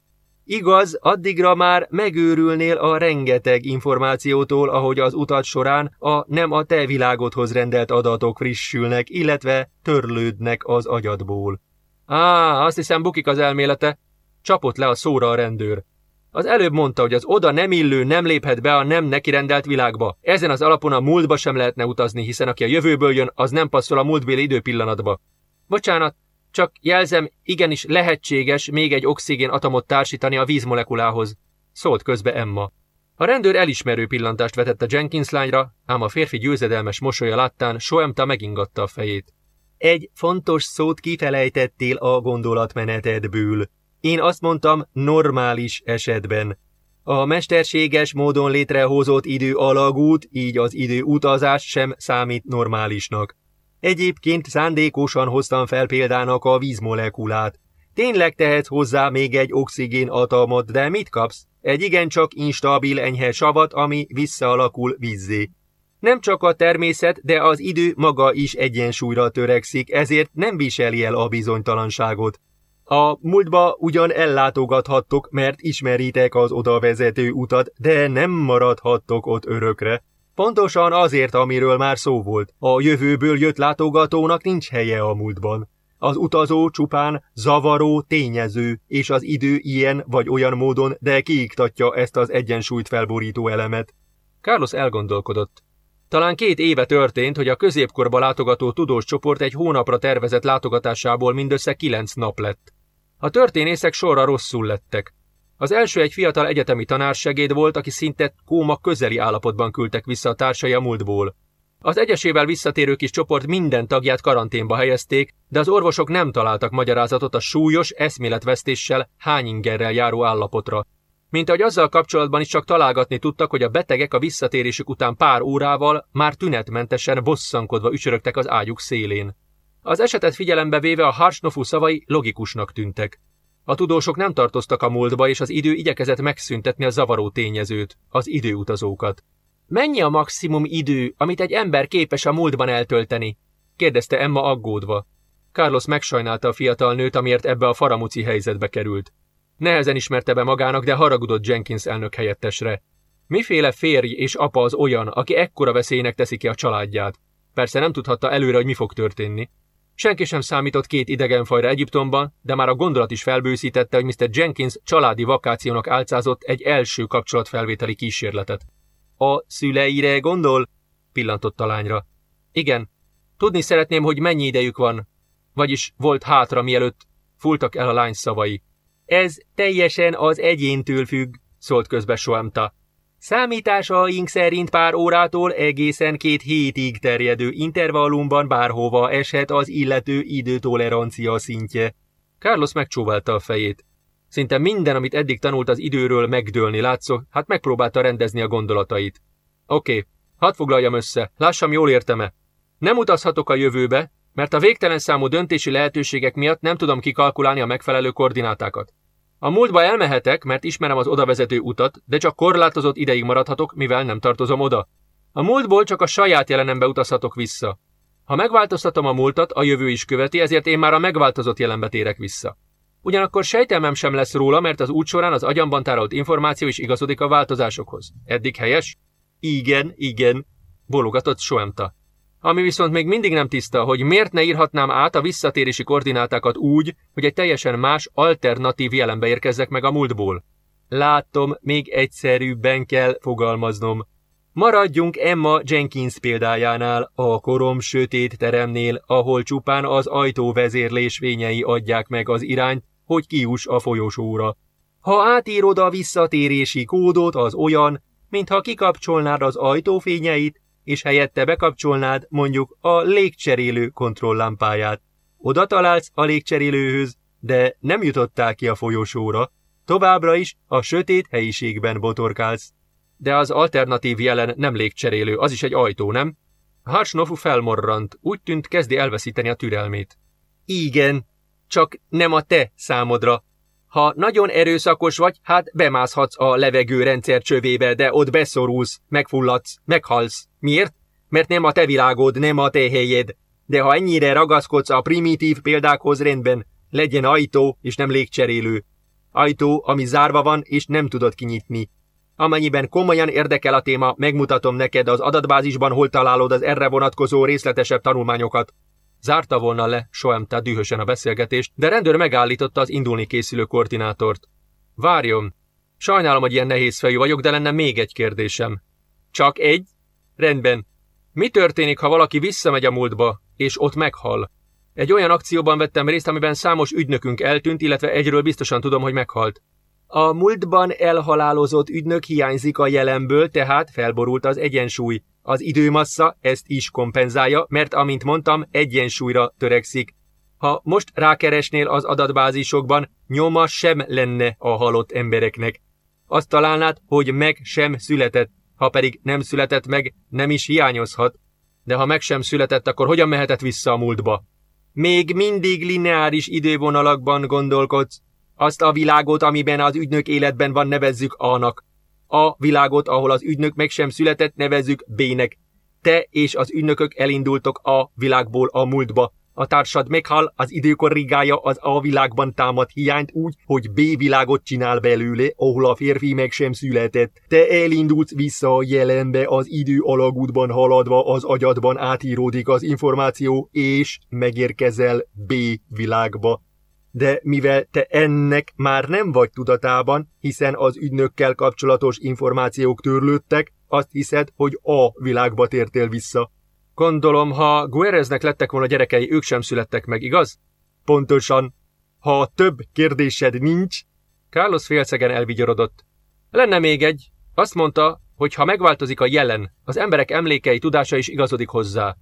[SPEAKER 1] Igaz, addigra már megőrülnél a rengeteg információtól, ahogy az utat során a nem a te világodhoz rendelt adatok frissülnek, illetve törlődnek az agyadból. Á, azt hiszem bukik az elmélete. Csapott le a szóra a rendőr. Az előbb mondta, hogy az oda nem illő nem léphet be a nem neki rendelt világba. Ezen az alapon a múltba sem lehetne utazni, hiszen aki a jövőből jön, az nem passzol a múltbéli időpillanatba. Bocsánat, csak jelzem, igenis lehetséges még egy oxigén atomot társítani a vízmolekulához. Szólt közbe Emma. A rendőr elismerő pillantást vetett a Jenkins lányra, ám a férfi győzedelmes mosolya láttán Soemta megingatta a fejét. Egy fontos szót kifelejtettél a gondolatmenetedből. Én azt mondtam, normális esetben. A mesterséges módon létrehozott idő alagút, így az idő utazás sem számít normálisnak. Egyébként szándékosan hoztam fel példának a vízmolekulát. Tényleg tehetsz hozzá még egy oxigén atomot, de mit kapsz? Egy igencsak instabil enyhe savat, ami visszaalakul vízzé. Nem csak a természet, de az idő maga is egyensúlyra törekszik, ezért nem viseli el a bizonytalanságot. A múltba ugyan ellátogathattok, mert ismeritek az oda vezető utat, de nem maradhattok ott örökre. Pontosan azért, amiről már szó volt. A jövőből jött látogatónak nincs helye a múltban. Az utazó csupán zavaró tényező, és az idő ilyen vagy olyan módon, de kiiktatja ezt az egyensúlyt felborító elemet. Carlos elgondolkodott. Talán két éve történt, hogy a középkorba látogató tudós csoport egy hónapra tervezett látogatásából mindössze kilenc nap lett. A történészek sorra rosszul lettek. Az első egy fiatal egyetemi tanársegéd volt, aki szinte kóma közeli állapotban küldtek vissza a társai a múltból. Az egyesével visszatérő kis csoport minden tagját karanténba helyezték, de az orvosok nem találtak magyarázatot a súlyos eszméletvesztéssel, hányingerrel járó állapotra. Mint ahogy azzal kapcsolatban is csak találgatni tudtak, hogy a betegek a visszatérésük után pár órával már tünetmentesen bosszankodva ücsörögtek az ágyuk szélén. Az esetet figyelembe véve a Harsnofu szavai logikusnak tűntek. A tudósok nem tartoztak a múltba, és az idő igyekezett megszüntetni a zavaró tényezőt, az időutazókat. Mennyi a maximum idő, amit egy ember képes a múltban eltölteni? kérdezte Emma aggódva. Carlos megsajnálta a fiatal nőt, amiért ebbe a faramuci helyzetbe került. Nehezen ismerte be magának, de haragudott Jenkins elnök helyettesre. Miféle férj és apa az olyan, aki ekkora veszélynek teszi ki a családját? Persze nem tudhatta előre, hogy mi fog történni. Senki sem számított két idegenfajra Egyiptomban, de már a gondolat is felbőszítette, hogy Mr. Jenkins családi vakációnak álcázott egy első kapcsolatfelvételi kísérletet. A szüleire gondol? pillantott a lányra. Igen. Tudni szeretném, hogy mennyi idejük van. Vagyis volt hátra, mielőtt fultak el a lány szavai. Ez teljesen az egyéntől függ, szólt közbe Soamta. Számításaink szerint pár órától egészen két hétig terjedő intervallumban bárhova eshet az illető időtolerancia szintje. Carlos megcsóválta a fejét. Szinte minden, amit eddig tanult az időről megdőlni látszó, hát megpróbálta rendezni a gondolatait. Oké, okay, hadd foglaljam össze, lássam, jól értem-e. Nem utazhatok a jövőbe, mert a végtelen számú döntési lehetőségek miatt nem tudom kikalkulálni a megfelelő koordinátákat. A múltba elmehetek, mert ismerem az odavezető utat, de csak korlátozott ideig maradhatok, mivel nem tartozom oda. A múltból csak a saját jelenembe utazhatok vissza. Ha megváltoztatom a múltat, a jövő is követi, ezért én már a megváltozott jelenbe térek vissza. Ugyanakkor sejtelmem sem lesz róla, mert az út során az agyamban tárolt információ is igazodik a változásokhoz. Eddig helyes? Igen, igen, bologatott Soemta. Ami viszont még mindig nem tiszta, hogy miért ne írhatnám át a visszatérési koordinátákat úgy, hogy egy teljesen más, alternatív jelenbe érkezzek meg a múltból. Látom, még egyszerűbben kell fogalmaznom. Maradjunk Emma Jenkins példájánál, a korom sötét teremnél, ahol csupán az ajtó vezérlésvényei adják meg az irányt, hogy kiuss a folyosóra. Ha átírod a visszatérési kódot, az olyan, mintha kikapcsolnád az ajtófényeit, és helyette bekapcsolnád mondjuk a légcserélő kontrolllámpáját. Oda találsz a légcserélőhöz, de nem jutottál ki a folyosóra, továbbra is a sötét helyiségben botorkálsz. De az alternatív jelen nem légcserélő, az is egy ajtó, nem? Harsnofu felmorrant, úgy tűnt kezdi elveszíteni a türelmét. Igen, csak nem a te számodra. Ha nagyon erőszakos vagy, hát bemászhatsz a levegőrendszer csövébe, de ott beszorulsz, megfulladsz, meghalsz. Miért? Mert nem a te világod, nem a te helyed. De ha ennyire ragaszkodsz a primitív példákhoz rendben, legyen ajtó és nem légcserélő. Ajtó, ami zárva van és nem tudod kinyitni. Amennyiben komolyan érdekel a téma, megmutatom neked az adatbázisban, hol találod az erre vonatkozó részletesebb tanulmányokat. Zárta volna le Soemta dühösen a beszélgetést, de rendőr megállította az indulni készülő koordinátort. Várjon! Sajnálom, hogy ilyen nehéz fejű vagyok, de lenne még egy kérdésem. Csak egy? Rendben. Mi történik, ha valaki visszamegy a múltba, és ott meghal? Egy olyan akcióban vettem részt, amiben számos ügynökünk eltűnt, illetve egyről biztosan tudom, hogy meghalt. A múltban elhalálozott ügynök hiányzik a jelenből, tehát felborult az egyensúly. Az időmassza ezt is kompenzálja, mert amint mondtam, egyensúlyra törekszik. Ha most rákeresnél az adatbázisokban, nyoma sem lenne a halott embereknek. Azt találnád, hogy meg sem született, ha pedig nem született meg, nem is hiányozhat. De ha meg sem született, akkor hogyan mehetett vissza a múltba? Még mindig lineáris idővonalakban gondolkodsz. Azt a világot, amiben az ügynök életben van, nevezzük A-nak. A világot, ahol az ügynök meg sem született, nevezzük B-nek. Te és az ügynökök elindultok a világból a múltba. A társad meghal, az időkorrigája az A világban támad hiányt úgy, hogy B világot csinál belőle, ahol a férfi meg sem született. Te elindulsz vissza a jelenbe, az idő alagútban haladva az agyadban átíródik az információ, és megérkezel B világba de mivel te ennek már nem vagy tudatában, hiszen az ügynökkel kapcsolatos információk törlődtek, azt hiszed, hogy a világba tértél vissza. Gondolom, ha Guerreznek lettek volna gyerekei, ők sem születtek meg, igaz? Pontosan. Ha több kérdésed nincs... Carlos félszegen elvigyorodott. Lenne még egy. Azt mondta, hogy ha megváltozik a jelen, az emberek emlékei tudása is igazodik hozzá.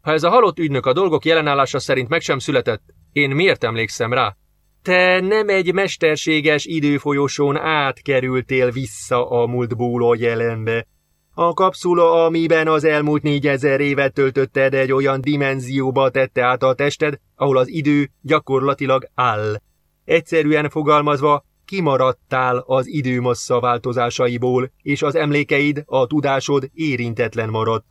[SPEAKER 1] Ha ez a halott ügynök a dolgok jelenállása szerint meg sem született, én miért emlékszem rá? Te nem egy mesterséges időfolyosón átkerültél vissza a múltból a jelenbe. A kapszula, amiben az elmúlt négyezer évet töltötted, egy olyan dimenzióba tette át a tested, ahol az idő gyakorlatilag áll. Egyszerűen fogalmazva, kimaradtál az időmassza változásaiból, és az emlékeid, a tudásod érintetlen maradt.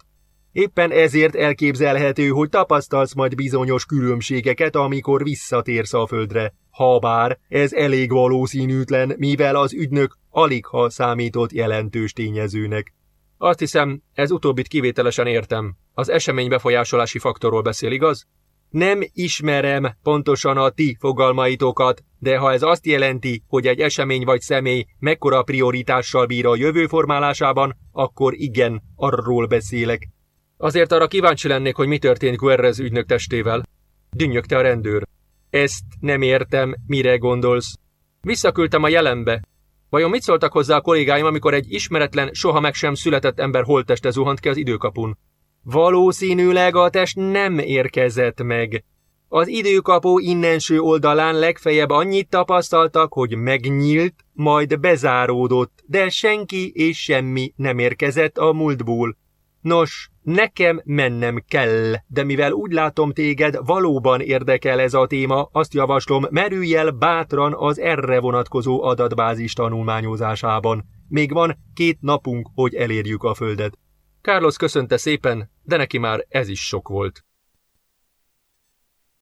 [SPEAKER 1] Éppen ezért elképzelhető, hogy tapasztalsz majd bizonyos különbségeket, amikor visszatérsz a földre. Habár ez elég valószínűtlen, mivel az ügynök alig ha számított jelentős tényezőnek. Azt hiszem, ez utóbbit kivételesen értem. Az esemény befolyásolási faktorról beszél, igaz? Nem ismerem pontosan a ti fogalmaitokat, de ha ez azt jelenti, hogy egy esemény vagy személy mekkora prioritással bír a jövő formálásában, akkor igen, arról beszélek. Azért arra kíváncsi lennék, hogy mi történt Guerrez ügynök testével. Dünnyögte a rendőr. Ezt nem értem, mire gondolsz. Visszaküldtem a jelenbe. Vajon mit szóltak hozzá a kollégáim, amikor egy ismeretlen, soha meg sem született ember holtteste zuhant ki az időkapun? Valószínűleg a test nem érkezett meg. Az időkapó innenső oldalán legfeljebb annyit tapasztaltak, hogy megnyílt, majd bezáródott, de senki és semmi nem érkezett a múltból. Nos, nekem mennem kell, de mivel úgy látom téged, valóban érdekel ez a téma, azt javaslom, merülj el bátran az erre vonatkozó adatbázis tanulmányozásában. Még van két napunk, hogy elérjük a földet. Carlos köszönte szépen, de neki már ez is sok volt.